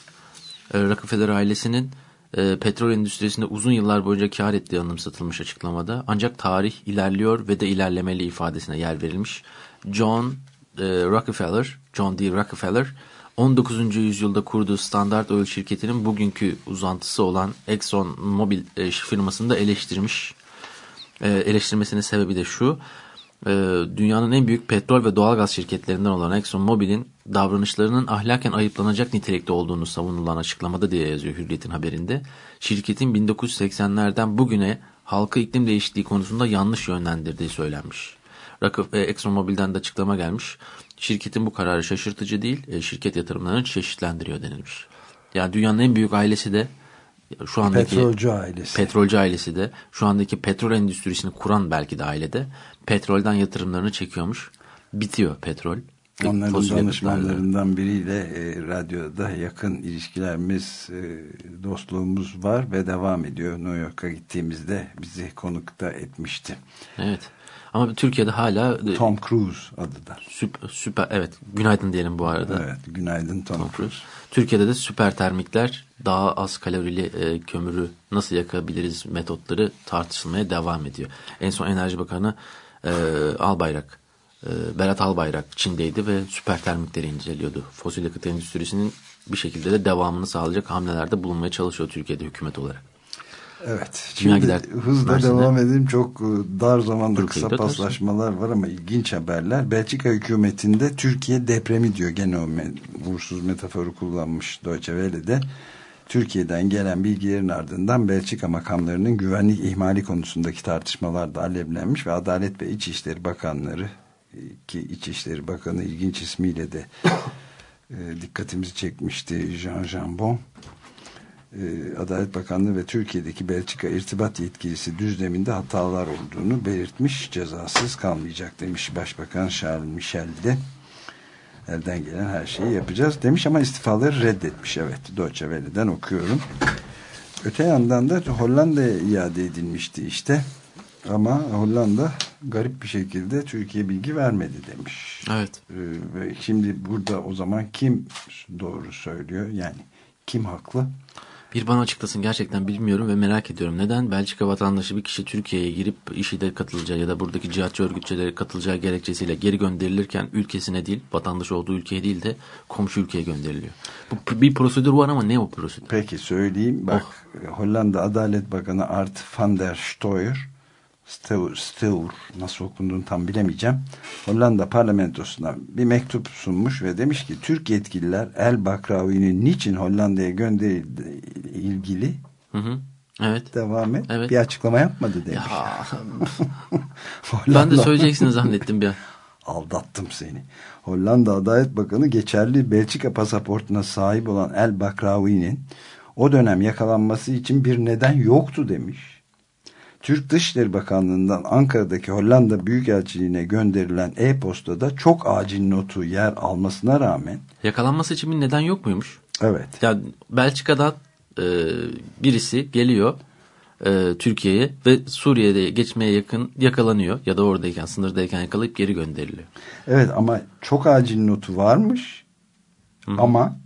E, Rockefeller ailesinin e, petrol endüstrisinde uzun yıllar boyunca kar ettiği anımsatılmış açıklamada. Ancak tarih ilerliyor ve de ilerlemeli ifadesine yer verilmiş. John e, Rockefeller, John D. Rockefeller 19. yüzyılda kurduğu Standard Oil şirketinin bugünkü uzantısı olan Exxon Mobil e, firmasını da eleştirmiş. E, eleştirmesinin sebebi de şu. e, dünyanın en büyük petrol ve doğalgaz şirketlerinden olan Exxon Mobil'in davranışlarının ahlaken ayıplanacak nitelikte olduğunu savunulan açıklamada diye yazıyor Hürriyet'in haberinde. Şirketin 1980'lerden bugüne halkı iklim değişikliği konusunda yanlış yönlendirdiği söylenmiş. Rakıf ve Exxon Mobil'den de açıklama gelmiş. Şirketin bu kararı şaşırtıcı değil, e, şirket yatırımlarını çeşitlendiriyor denilmiş. Yani dünyanın en büyük ailesi de şu andaki Petrolcü ailesi. petrolcü ailesi de şu andaki petrol endüstrisini kuran belki de ailede petrolden yatırımlarını çekiyormuş. Bitiyor petrol. Onların danışmanlarından biriyle e, radyoda yakın ilişkilerimiz, e, dostluğumuz var ve devam ediyor. New York'a gittiğimizde bizi konukta etmişti. Evet. Ama Türkiye'de hala e, Tom Cruise adı da. süper, süper evet günaydın diyelim bu arada. Evet, günaydın Tom, Tom Cruise. Cruise. Türkiye'de de süper termikler daha az kalorili e, kömürü nasıl yakabiliriz metotları tartışılmaya devam ediyor. En son Enerji Bakanı e, Albayrak, e, Berat Albayrak Çin'deydi ve süper termikleri inceliyordu. Fosil yakıt endüstrisinin bir şekilde de devamını sağlayacak hamlelerde bulunmaya çalışıyor Türkiye'de hükümet olarak. Evet. Şimdi gider hızla Mersin'e. devam edelim. Çok e, dar zamanda Dur, kısa paslaşmalar var ama ilginç haberler. Belçika hükümetinde Türkiye depremi diyor. Gene o me uğursuz metaforu kullanmış Deutsche Welle'de. Türkiye'den gelen bilgilerin ardından Belçika makamlarının güvenlik ihmali konusundaki tartışmalar da alevlenmiş ve Adalet ve İçişleri Bakanları e, ki İçişleri Bakanı ilginç ismiyle de e, dikkatimizi çekmişti Jean Jambon. E, Adalet Bakanlığı ve Türkiye'deki Belçika irtibat yetkilisi düzleminde hatalar olduğunu belirtmiş. Cezasız kalmayacak demiş Başbakan Charles Michel de. Elden gelen her şeyi yapacağız demiş ama istifaları reddetmiş. Evet Deutsche Welle'den okuyorum. Öte yandan da Hollanda'ya iade edilmişti işte. Ama Hollanda garip bir şekilde Türkiye bilgi vermedi demiş. Evet. Ee, şimdi burada o zaman kim doğru söylüyor? Yani kim haklı? Bir bana açıklasın gerçekten bilmiyorum ve merak ediyorum. Neden Belçika vatandaşı bir kişi Türkiye'ye girip işide katılacağı ya da buradaki cihatçı örgütçelere katılacağı gerekçesiyle geri gönderilirken ülkesine değil, vatandaş olduğu ülkeye değil de komşu ülkeye gönderiliyor. Bu bir prosedür var ama ne o prosedür? Peki söyleyeyim. Bak Hollanda Adalet Bakanı Art van der Steuer Steur, Steur nasıl okunduğunu tam bilemeyeceğim. Hollanda parlamentosuna bir mektup sunmuş ve demiş ki Türk yetkililer El Bakravi'nin niçin Hollanda'ya gönderildiği ilgili Hı hı. Evet. devam et. Evet. Bir açıklama yapmadı demiş. Ya, [LAUGHS] ben de söyleyeceksiniz zannettim bir an. [LAUGHS] Aldattım seni. Hollanda Adalet Bakanı geçerli Belçika pasaportuna sahip olan El Bakravi'nin o dönem yakalanması için bir neden yoktu demiş. Türk Dışişleri Bakanlığı'ndan Ankara'daki Hollanda Büyükelçiliğine gönderilen e-postada çok acil notu yer almasına rağmen Yakalanması için bir neden yok muymuş? evet Ya Belçika'dan e, birisi geliyor e, Türkiye'ye ve Suriye'de geçmeye yakın yakalanıyor ya da oradayken sınırdayken yakalayıp geri gönderiliyor. evet ama çok acil notu varmış ama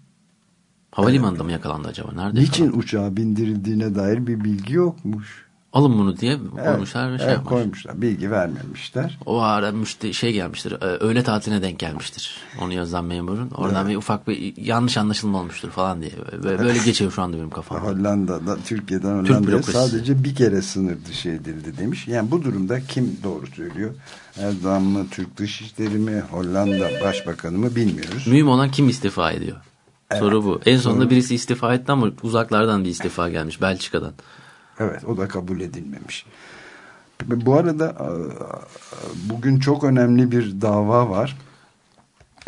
Havalimanında mı yakalandı acaba? Nerede niçin yakalandı? uçağa bindirildiğine dair bir bilgi yokmuş. Alın bunu diye Evet, koymuşlar ve şey evet, yapmış. koymuşlar. Bilgi vermemişler. O ara müşte şey gelmiştir. e, öğle tatiline denk gelmiştir. Onu yazan memurun. Oradan bir ufak bir yanlış anlaşılma olmuştur falan diye. Böyle, böyle geçiyor şu anda benim kafamda. [LAUGHS] Hollanda'da, Türkiye'den Türk Hollanda'ya bürokrasisi. sadece bir kere sınır dışı edildi demiş. Yani bu durumda kim doğru söylüyor? Erdoğan mı, Türk Dışişleri mi, Hollanda Başbakanı mı bilmiyoruz. Mühim olan kim istifa ediyor? Soru bu. En sonunda Soru- birisi istifa etti ama uzaklardan bir istifa gelmiş. Belçika'dan. Evet o da kabul edilmemiş. Bu arada e, bugün çok önemli bir dava var.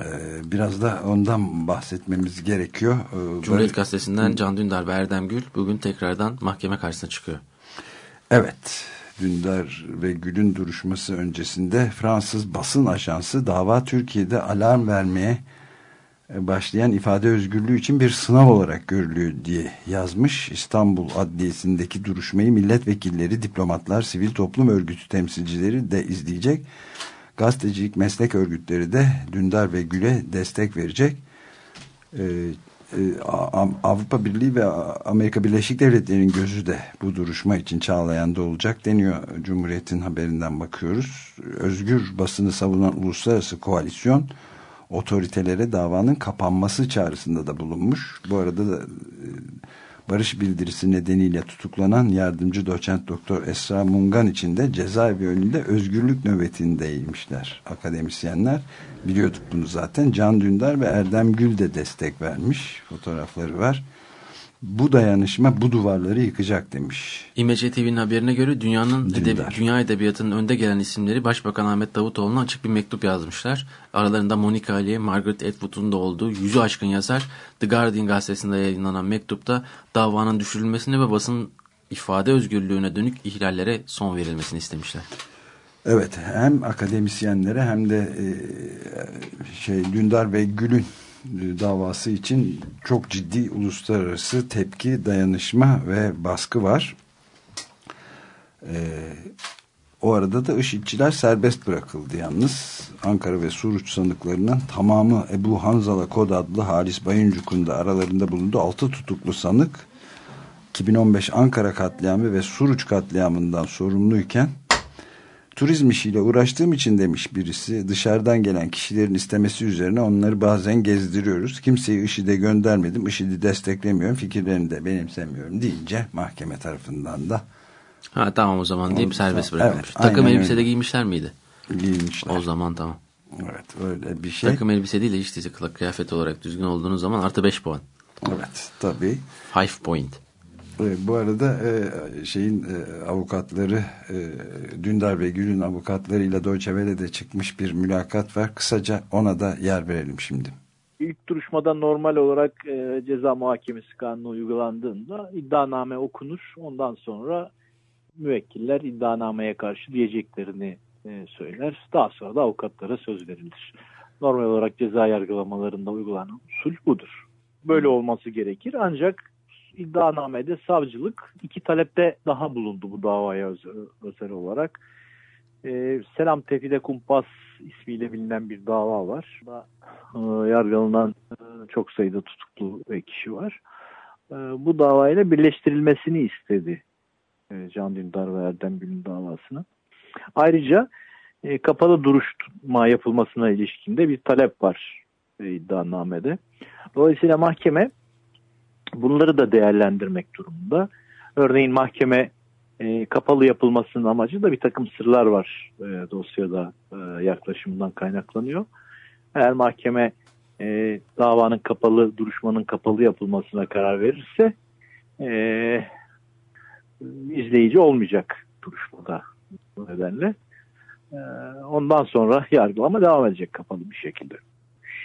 E, Biraz da ondan bahsetmemiz gerekiyor. E, Cumhuriyet Gazetesi'nden Can Dündar ve Erdem Gül bugün tekrardan mahkeme karşısına çıkıyor. Evet. Dündar ve Gül'ün duruşması öncesinde Fransız basın ajansı dava Türkiye'de alarm vermeye başlayan ifade özgürlüğü için bir sınav olarak görülüyor diye yazmış. İstanbul Adliyesi'ndeki duruşmayı milletvekilleri, diplomatlar, sivil toplum örgütü temsilcileri de izleyecek. Gazetecilik meslek örgütleri de Dündar ve Gül'e destek verecek. Ee, e, Avrupa Birliği ve Amerika Birleşik Devletleri'nin gözü de bu duruşma için Çağlayan'da olacak deniyor. Cumhuriyet'in haberinden bakıyoruz. Özgür basını savunan uluslararası koalisyon otoritelere davanın kapanması çağrısında da bulunmuş. Bu arada da e, barış bildirisi nedeniyle tutuklanan yardımcı doçent doktor Esra Mungan için de cezaevi önünde özgürlük nöbetindeymişler akademisyenler. Biliyorduk bunu zaten. Can Dündar ve Erdem Gül de destek vermiş. Fotoğrafları var. Bu dayanışma bu duvarları yıkacak demiş. İmece TV'nin haberine göre dünyanın edebi, dünya edebiyatının önde gelen isimleri Başbakan Ahmet Davutoğlu'na açık bir mektup yazmışlar. Aralarında Monica Ali, Margaret Atwood'un da olduğu yüzü aşkın yazar The Guardian gazetesinde yayınlanan mektupta davanın düşürülmesini ve basın ifade özgürlüğüne dönük ihlallere son verilmesini istemişler. Evet hem akademisyenlere hem de e, şey Dündar ve Gül'ün davası için çok ciddi uluslararası tepki, dayanışma ve baskı var. E, o arada da IŞİD'çiler serbest bırakıldı yalnız. Ankara ve Suruç sanıklarının tamamı Ebu Hanzala Kod adlı Halis Bayıncuk'un da aralarında bulunduğu altı tutuklu sanık 2015 Ankara katliamı ve Suruç katliamından sorumluyken turizm işiyle uğraştığım için demiş birisi dışarıdan gelen kişilerin istemesi üzerine onları bazen gezdiriyoruz. Kimseyi IŞİD'e göndermedim. IŞİD'i desteklemiyorum. Fikirlerini de benimsemiyorum deyince mahkeme tarafından da Ha tamam o zaman deyip serbest evet, bırakılmış. aynen Takım elbise de giymişler miydi? giymişler. O zaman tamam. Evet öyle bir şey. Takım elbise değil de kılık kıyafet olarak düzgün olduğunuz zaman artı 5 puan. Evet tabii. 5 point. E, bu arada e, şeyin e, avukatları Dündar ve Gül'ün avukatlarıyla Deutsche Welle'de çıkmış bir mülakat var. Kısaca ona da yer verelim şimdi. İlk duruşmada normal olarak ceza muhakemesi kanunu uygulandığında iddianame okunur. Ondan sonra müvekkiller iddianameye karşı diyeceklerini söyler. Daha sonra da avukatlara söz verilir. Normal olarak ceza yargılamalarında uygulanan usul budur. Böyle olması gerekir ancak iddianamede savcılık iki talepte daha bulundu bu davaya özel, olarak. E, Selam Tefide Kumpas ismiyle bilinen bir dava var. Da, e, yargılanan e, çok sayıda tutuklu ve kişi var. E, bu davayla birleştirilmesini istedi e, Can Dündar ve Erdem Gül'ün davasını. Ayrıca e, kapalı duruşma yapılmasına ilişkinde bir talep var e, iddianamede. Dolayısıyla mahkeme bunları da değerlendirmek durumunda. Örneğin mahkeme e, kapalı yapılmasının amacı da bir takım sırlar var e, dosyada e, yaklaşımından kaynaklanıyor. Eğer mahkeme e, davanın kapalı, duruşmanın kapalı yapılmasına karar verirse e, izleyici olmayacak duruşmada bu nedenle. E, ondan sonra yargılama devam edecek kapalı bir şekilde.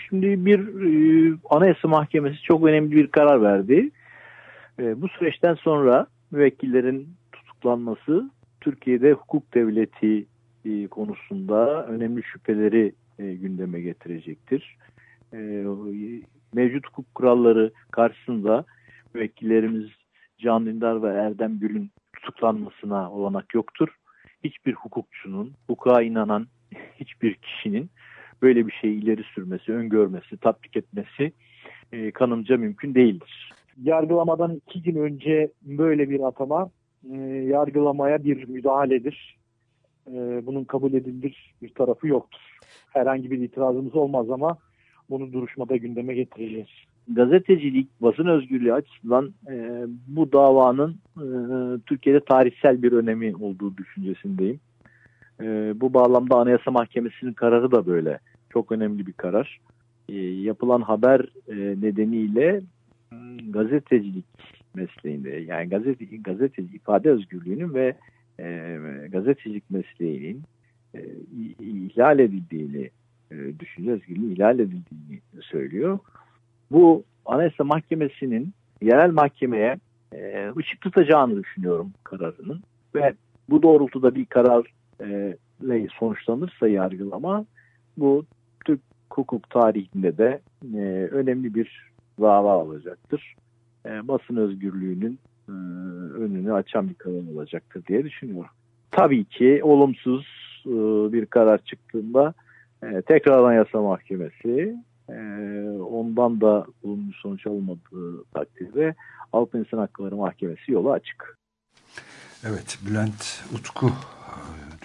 Şimdi bir e, Anayasa Mahkemesi çok önemli bir karar verdi. E, bu süreçten sonra müvekkillerin tutuklanması Türkiye'de hukuk devleti e, konusunda önemli şüpheleri e, gündeme getirecektir. E, mevcut hukuk kuralları karşısında müvekkillerimiz Can Dündar ve Erdem Gül'ün tutuklanmasına olanak yoktur. Hiçbir hukukçunun, hukuka inanan hiçbir kişinin böyle bir şeyi ileri sürmesi, öngörmesi, tatbik etmesi e, kanımca mümkün değildir. Yargılamadan iki gün önce böyle bir atama e, yargılamaya bir müdahaledir. E, bunun kabul edilir bir tarafı yoktur. Herhangi bir itirazımız olmaz ama bunu duruşmada gündeme getireceğiz. Gazetecilik, basın özgürlüğü açısından e, bu davanın e, Türkiye'de tarihsel bir önemi olduğu düşüncesindeyim. E, bu bağlamda Anayasa Mahkemesi'nin kararı da böyle. Çok önemli bir karar. E, yapılan haber e, nedeniyle hmm, gazetecilik mesleğinde yani gazete, gazeteci ifade özgürlüğünün ve e, gazetecilik mesleğinin e, ihlal edildiğini e, düşünce özgürlüğü ihlal edildiğini söylüyor. Bu Anayasa Mahkemesi'nin yerel mahkemeye e, ışık tutacağını düşünüyorum kararının ve bu doğrultuda bir karar e, sonuçlanırsa yargılama bu Türk hukuk tarihinde de e, önemli bir dava olacaktır. E, basın özgürlüğünün e, önünü açan bir karar olacaktır diye düşünüyorum. Tabii ki olumsuz e, bir karar çıktığında e, tekrar Anayasa Mahkemesi e, ondan da olumlu sonuç almadığı takdirde Avrupa İnsan Hakları Mahkemesi yolu açık. Evet, Bülent Utku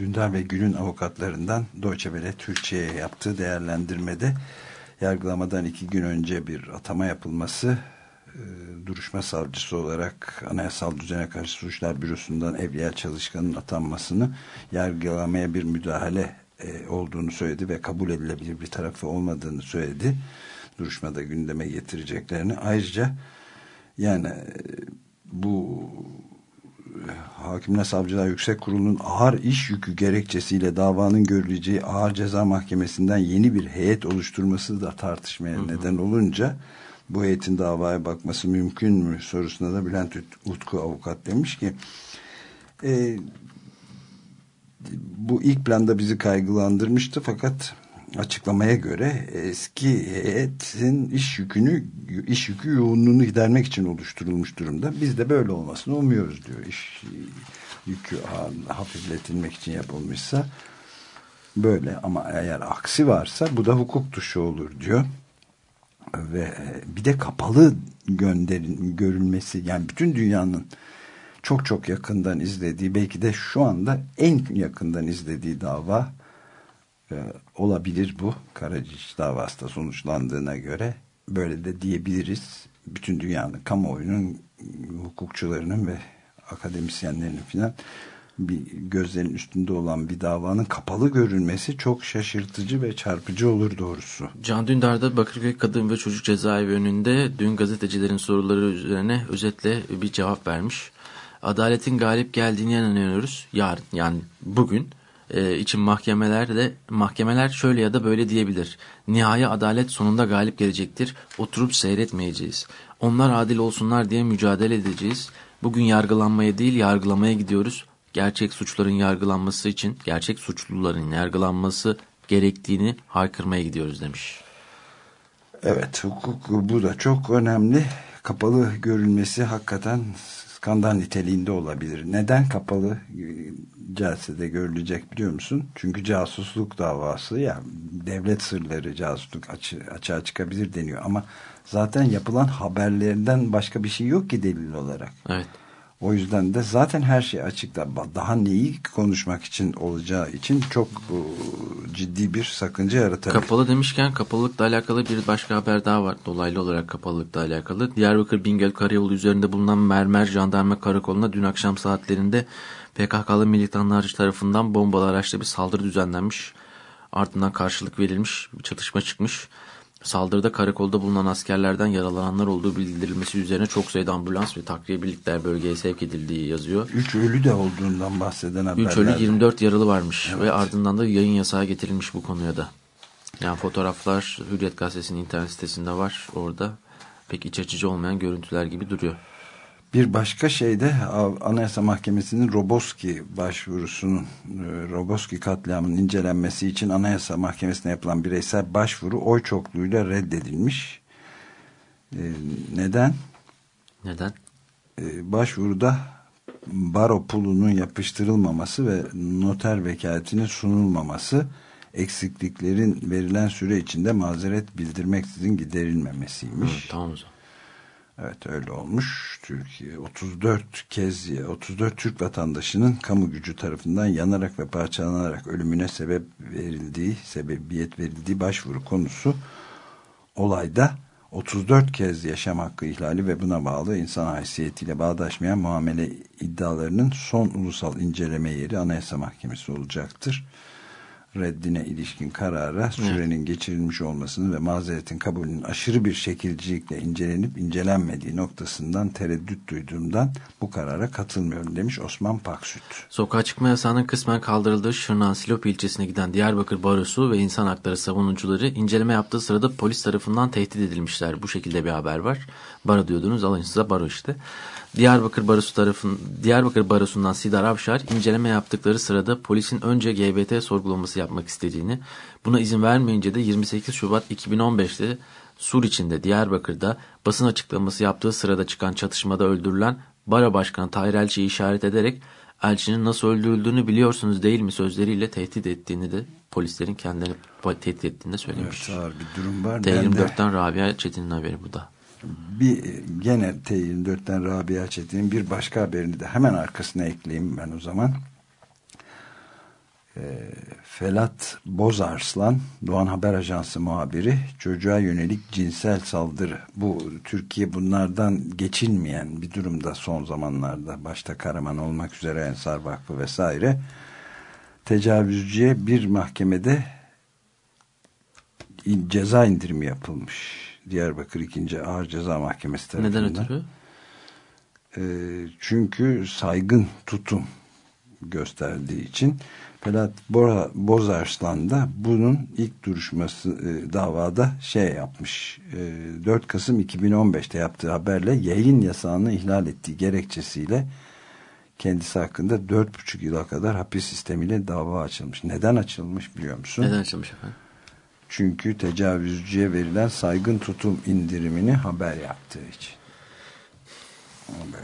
Dündar ve Gül'ün avukatlarından Deutsche Welle Türkçe'ye yaptığı değerlendirmede yargılamadan iki gün önce bir atama yapılması e, duruşma savcısı olarak Anayasal Düzene Karşı Suçlar Bürosu'ndan Evliya Çalışkan'ın atanmasını yargılamaya bir müdahale e, olduğunu söyledi ve kabul edilebilir bir tarafı olmadığını söyledi. Duruşmada gündeme getireceklerini. Ayrıca yani e, bu Hakimler Savcılar Yüksek Kurulu'nun ağır iş yükü gerekçesiyle davanın görüleceği ağır ceza mahkemesinden yeni bir heyet oluşturması da tartışmaya hı hı. neden olunca bu heyetin davaya bakması mümkün mü sorusuna da Bülent Utku avukat demiş ki e, bu ilk planda bizi kaygılandırmıştı fakat açıklamaya göre eski heyetin iş yükünü iş yükü yoğunluğunu gidermek için oluşturulmuş durumda. Biz de böyle olmasını umuyoruz diyor. İş yükü hafifletilmek için yapılmışsa böyle ama eğer aksi varsa bu da hukuk dışı olur diyor. Ve bir de kapalı gönderin görülmesi yani bütün dünyanın çok çok yakından izlediği belki de şu anda en yakından izlediği dava e, olabilir bu. Karaciç davası da sonuçlandığına göre böyle de diyebiliriz. Bütün dünyanın kamuoyunun hukukçularının ve akademisyenlerinin filan bir gözlerin üstünde olan bir davanın kapalı görülmesi çok şaşırtıcı ve çarpıcı olur doğrusu. Can Dündar'da Bakırköy Kadın ve Çocuk Cezaevi önünde dün gazetecilerin soruları üzerine özetle bir cevap vermiş. Adaletin galip geldiğine inanıyoruz. Yarın yani bugün e, için mahkemeler de mahkemeler şöyle ya da böyle diyebilir. Nihai adalet sonunda galip gelecektir. Oturup seyretmeyeceğiz. Onlar adil olsunlar diye mücadele edeceğiz. Bugün yargılanmaya değil yargılamaya gidiyoruz. Gerçek suçların yargılanması için gerçek suçluların yargılanması gerektiğini haykırmaya gidiyoruz demiş. Evet hukuk bu da çok önemli. Kapalı görülmesi hakikaten skandal niteliğinde olabilir. Neden kapalı celsede görülecek biliyor musun? Çünkü casusluk davası ya devlet sırları casusluk açı, açığa çıkabilir deniyor ama zaten yapılan haberlerinden başka bir şey yok ki delil olarak. Evet. O yüzden de zaten her şey açıkta. Daha neyi konuşmak için olacağı için çok ciddi bir sakınca yaratabilir. Kapalı demişken kapalılıkla alakalı bir başka haber daha var. Dolaylı olarak kapalılıkla alakalı. Diyarbakır Bingöl Karayolu üzerinde bulunan Mermer Jandarma Karakolu'na dün akşam saatlerinde PKK'lı militanlar tarafından bombalı araçla bir saldırı düzenlenmiş. Ardından karşılık verilmiş, bir çatışma çıkmış. Saldırıda karakolda bulunan askerlerden yaralananlar olduğu bildirilmesi üzerine çok sayıda ambulans ve takviye birlikler bölgeye sevk edildiği yazıyor. Üç ölü de olduğundan bahseden haberler. Üç ölü 24 yaralı varmış evet. ve ardından da yayın yasağı getirilmiş bu konuya da. Yani fotoğraflar Hürriyet Gazetesi'nin internet sitesinde var orada. Pek iç açıcı olmayan görüntüler gibi duruyor. Bir başka şey de Anayasa Mahkemesi'nin Roboski başvurusunun, e, Roboski katliamının incelenmesi için Anayasa Mahkemesi'ne yapılan bireysel başvuru oy çokluğuyla reddedilmiş. E, neden? Neden? E, başvuruda baro pulunun yapıştırılmaması ve noter vekaletinin sunulmaması eksikliklerin verilen süre içinde mazeret bildirmeksizin giderilmemesiymiş. Hı, tamam o zaman. Evet öyle olmuş. Türkiye 34 kez 34 Türk vatandaşının kamu gücü tarafından yanarak ve parçalanarak ölümüne sebep verildiği, sebebiyet verildiği başvuru konusu olayda 34 kez yaşam hakkı ihlali ve buna bağlı insan haysiyetiyle bağdaşmayan muamele iddialarının son ulusal inceleme yeri Anayasa Mahkemesi olacaktır reddine ilişkin karara sürenin evet. geçirilmiş olmasını ve mazeretin kabulünün aşırı bir şekilcilikle incelenip incelenmediği noktasından tereddüt duyduğumdan bu karara katılmıyorum demiş Osman Paksüt. Sokağa çıkma yasağının kısmen kaldırıldığı Şırnak'ın Silop ilçesine giden Diyarbakır Barosu ve insan hakları savunucuları inceleme yaptığı sırada polis tarafından tehdit edilmişler. Bu şekilde bir haber var. Baro diyordunuz alın size baro işte. Diyarbakır Barosu tarafın Diyarbakır Barosu'ndan Sidar Avşar inceleme yaptıkları sırada polisin önce GBT sorgulaması yapmak istediğini, buna izin vermeyince de 28 Şubat 2015'te Sur içinde Diyarbakır'da basın açıklaması yaptığı sırada çıkan çatışmada öldürülen Bara Başkanı Tahir Elçi'yi işaret ederek elçinin nasıl öldürüldüğünü biliyorsunuz değil mi sözleriyle tehdit ettiğini de polislerin kendilerini tehdit ettiğini de söylemiş. Evet ağır bir durum var. T24'ten Rabia Çetin'in haberi bu da bir gene T24'ten Rabia Çetin'in bir başka haberini de hemen arkasına ekleyeyim ben o zaman. E, Felat Bozarslan Doğan Haber Ajansı muhabiri çocuğa yönelik cinsel saldırı. Bu Türkiye bunlardan geçilmeyen bir durumda son zamanlarda. Başta Karaman olmak üzere Ensar Vakfı vesaire. Tecavüzcüye bir mahkemede ceza indirimi yapılmış Diyarbakır 2. Ağır Ceza Mahkemesi tarafından. Neden ötürü? E, çünkü saygın tutum gösterdiği için Pelat Bozarslan da bunun ilk duruşması e, davada şey yapmış. E, 4 Kasım 2015'te yaptığı haberle yayın yasağını ihlal ettiği gerekçesiyle kendisi hakkında 4,5 yıla kadar hapis sistemiyle dava açılmış. Neden açılmış biliyor musun? Neden açılmış efendim? Çünkü tecavüzcüye verilen saygın tutum indirimini haber yaptığı için.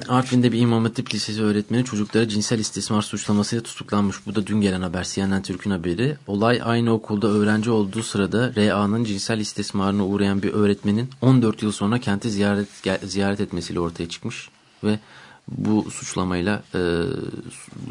Artvin'de bir İmam Hatip Lisesi öğretmeni çocuklara cinsel istismar suçlamasıyla tutuklanmış. Bu da dün gelen haber CNN Türk'ün haberi. Olay aynı okulda öğrenci olduğu sırada RA'nın cinsel istismarına uğrayan bir öğretmenin 14 yıl sonra kenti ziyaret, ziyaret etmesiyle ortaya çıkmış. Ve bu suçlamayla e,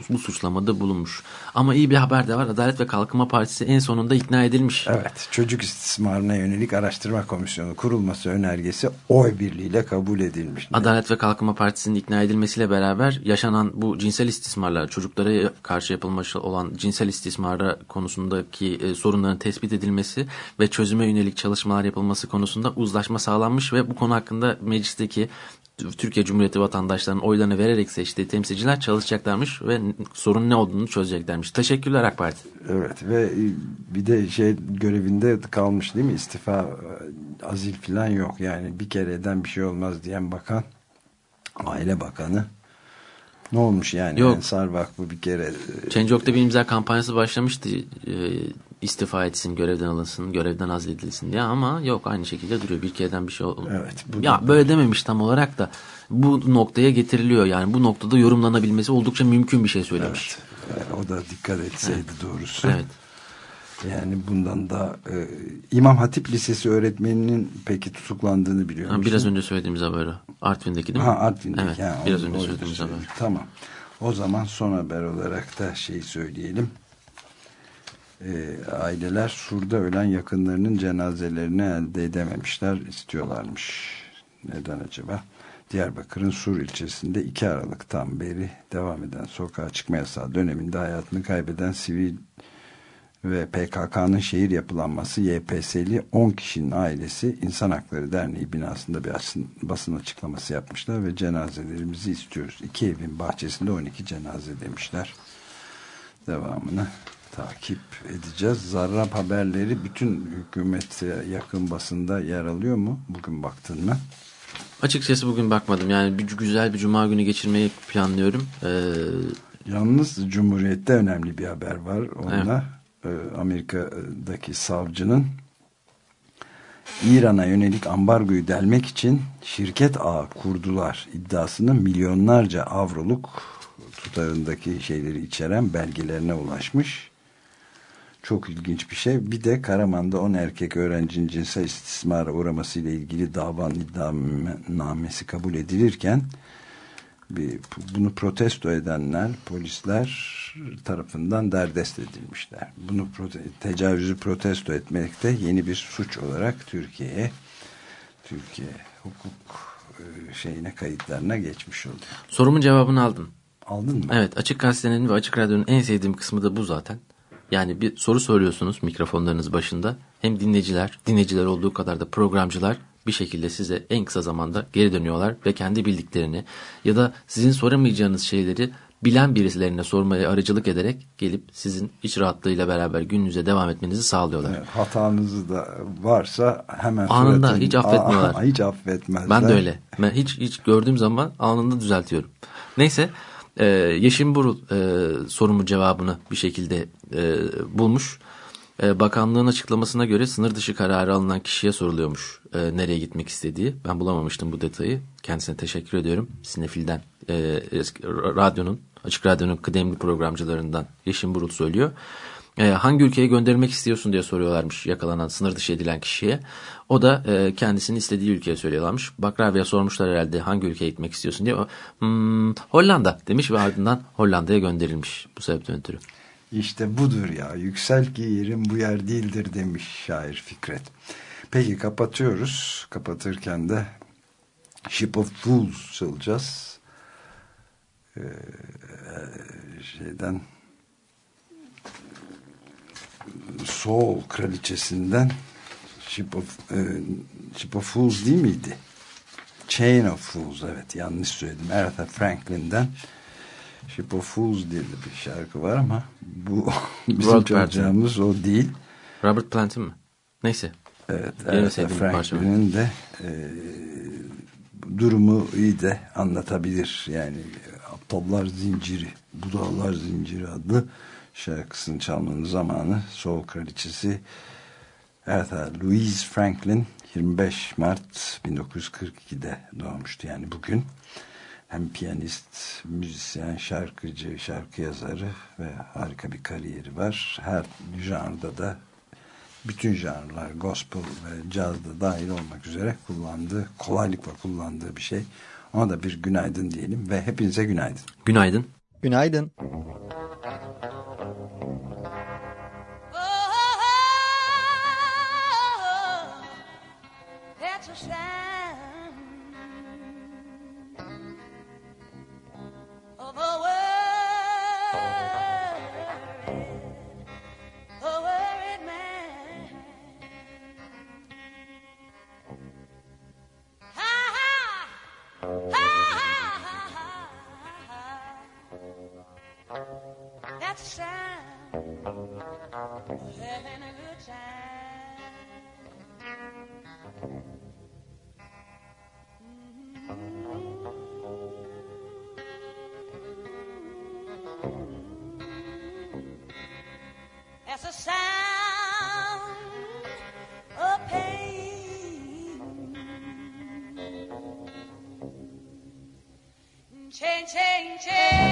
bu suçlamada bulunmuş. Ama iyi bir haber de var. Adalet ve Kalkınma Partisi en sonunda ikna edilmiş. Evet. Çocuk istismarına yönelik araştırma komisyonu kurulması önergesi oy birliğiyle kabul edilmiş. Adalet ve Kalkınma Partisi'nin ikna edilmesiyle beraber yaşanan bu cinsel istismarlar, çocuklara karşı yapılmış olan cinsel istismarı konusundaki e, sorunların tespit edilmesi ve çözüme yönelik çalışmalar yapılması konusunda uzlaşma sağlanmış ve bu konu hakkında meclisteki Türkiye Cumhuriyeti vatandaşlarının oylarını vererek seçtiği temsilciler çalışacaklarmış ve sorun ne olduğunu çözeceklermiş. Teşekkürler AK Parti. Evet ve bir de şey görevinde kalmış değil mi? İstifa, e, azil falan yok. Yani bir kereden bir şey olmaz diyen bakan, aile bakanı ne olmuş yani? Yok. Ensar Vakfı bir kere... E, Change.org'da bir imza kampanyası başlamıştı. İstifa etsin, görevden alınsın, görevden azledilsin diye ama yok aynı şekilde duruyor. Bir kereden bir şey oldu. Evet. Bu ya böyle dememiş tam olarak da bu noktaya getiriliyor. Yani bu noktada yorumlanabilmesi oldukça mümkün bir şey söylemiş. Evet. Yani o da dikkat etseydi evet. doğrusu. Evet. Yani bundan da e, İmam Hatip Lisesi öğretmeninin peki tutuklandığını biliyor musun? Biraz önce söylediğimiz haber Artvin'deki değil mi? Ha Artvin'deki. Evet. Yani biraz önce söylediğimiz haber. Tamam. O zaman son haber olarak da şey söyleyelim e, aileler Sur'da ölen yakınlarının cenazelerini elde edememişler istiyorlarmış. Neden acaba? Diyarbakır'ın Sur ilçesinde 2 Aralık'tan beri devam eden sokağa çıkma yasağı döneminde hayatını kaybeden sivil ve PKK'nın şehir yapılanması YPS'li 10 kişinin ailesi İnsan Hakları Derneği binasında bir basın açıklaması yapmışlar ve cenazelerimizi istiyoruz. İki evin bahçesinde 12 cenaze demişler. Devamını takip edeceğiz. Zarrab haberleri bütün hükümete yakın basında yer alıyor mu? Bugün baktın mı? Açıkçası bugün bakmadım. Yani bir güzel bir cuma günü geçirmeyi planlıyorum. Ee, Yalnız Cumhuriyet'te önemli bir haber var. Onunla e, Amerika'daki savcının İran'a yönelik ambargoyu delmek için şirket ağı kurdular iddiasının milyonlarca avroluk tutarındaki şeyleri içeren belgelerine ulaşmış. Çok ilginç bir şey. Bir de Karaman'da 10 erkek öğrencinin cinsel istismara uğramasıyla ilgili davanın iddianamesi kabul edilirken bir, bunu protesto edenler polisler tarafından derdest edilmişler. Bunu prote tecavüzü protesto etmekte yeni bir suç olarak Türkiye'ye Türkiye hukuk e, şeyine kayıtlarına geçmiş oldu. Sorumun cevabını aldın. Aldın mı? Evet Açık Gazete'nin ve Açık Radyo'nun en sevdiğim kısmı da bu zaten. Yani bir soru soruyorsunuz mikrofonlarınız başında. Hem dinleyiciler, dinleyiciler olduğu kadar da programcılar bir şekilde size en kısa zamanda geri dönüyorlar ve kendi bildiklerini ya da sizin soramayacağınız şeyleri bilen birisilerine sormaya aracılık ederek gelip sizin iç rahatlığıyla beraber gününüze devam etmenizi sağlıyorlar. Evet, hatanız da varsa hemen anında hiç affetmiyorlar. Aa, hiç affetmezler. Ben de öyle. Ben hiç hiç gördüğüm zaman anında düzeltiyorum. Neyse e, Yeşim Burul e, sorumu cevabını bir şekilde e, bulmuş. E, bakanlığın açıklamasına göre sınır dışı kararı alınan kişiye soruluyormuş e, nereye gitmek istediği. Ben bulamamıştım bu detayı. Kendisine teşekkür ediyorum. Sinefil'den, e, radyonun, açık radyonun kıdemli programcılarından Yeşim Burul söylüyor. E, hangi ülkeye göndermek istiyorsun diye soruyorlarmış yakalanan sınır dışı edilen kişiye. O da e, kendisinin istediği ülkeye söylüyorlarmış. Bakravya'ya sormuşlar herhalde hangi ülkeye gitmek istiyorsun diye. O, hmm, Hollanda demiş ve ardından Hollanda'ya gönderilmiş bu sebepten ötürü. İşte budur ya yüksel ki yerim bu yer değildir demiş şair Fikret. Peki kapatıyoruz. Kapatırken de Ship of Fools çalacağız. Ee, şeyden Soul kraliçesinden Ship of, e, Ship of Fools değil miydi? Chain of Fools evet yanlış söyledim. Aretha Franklin'den Ship of Fools diye de bir şarkı var ama bu [LAUGHS] bizim World çalacağımız o değil. Robert Plant'in mi? Neyse. Evet, Aretha Franklin'in de e, durumu iyi de anlatabilir. Yani Aptallar Zinciri, Budallar Zinciri adlı şarkısını çalmanın zamanı Soul Kraliçesi Aretha Louise Franklin 25 Mart 1942'de doğmuştu yani bugün. Hem piyanist, müzisyen, şarkıcı, şarkı yazarı ve harika bir kariyeri var. Her janrda da bütün janrlar gospel ve caz da dahil olmak üzere kullandığı, kolaylıkla kullandığı bir şey. Ona da bir günaydın diyelim ve hepinize günaydın. Günaydın. Günaydın. That's Chain, chain, chain.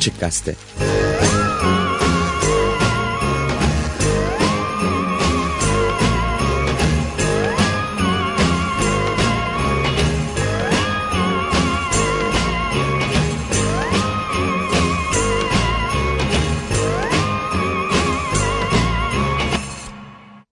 Açık Gazete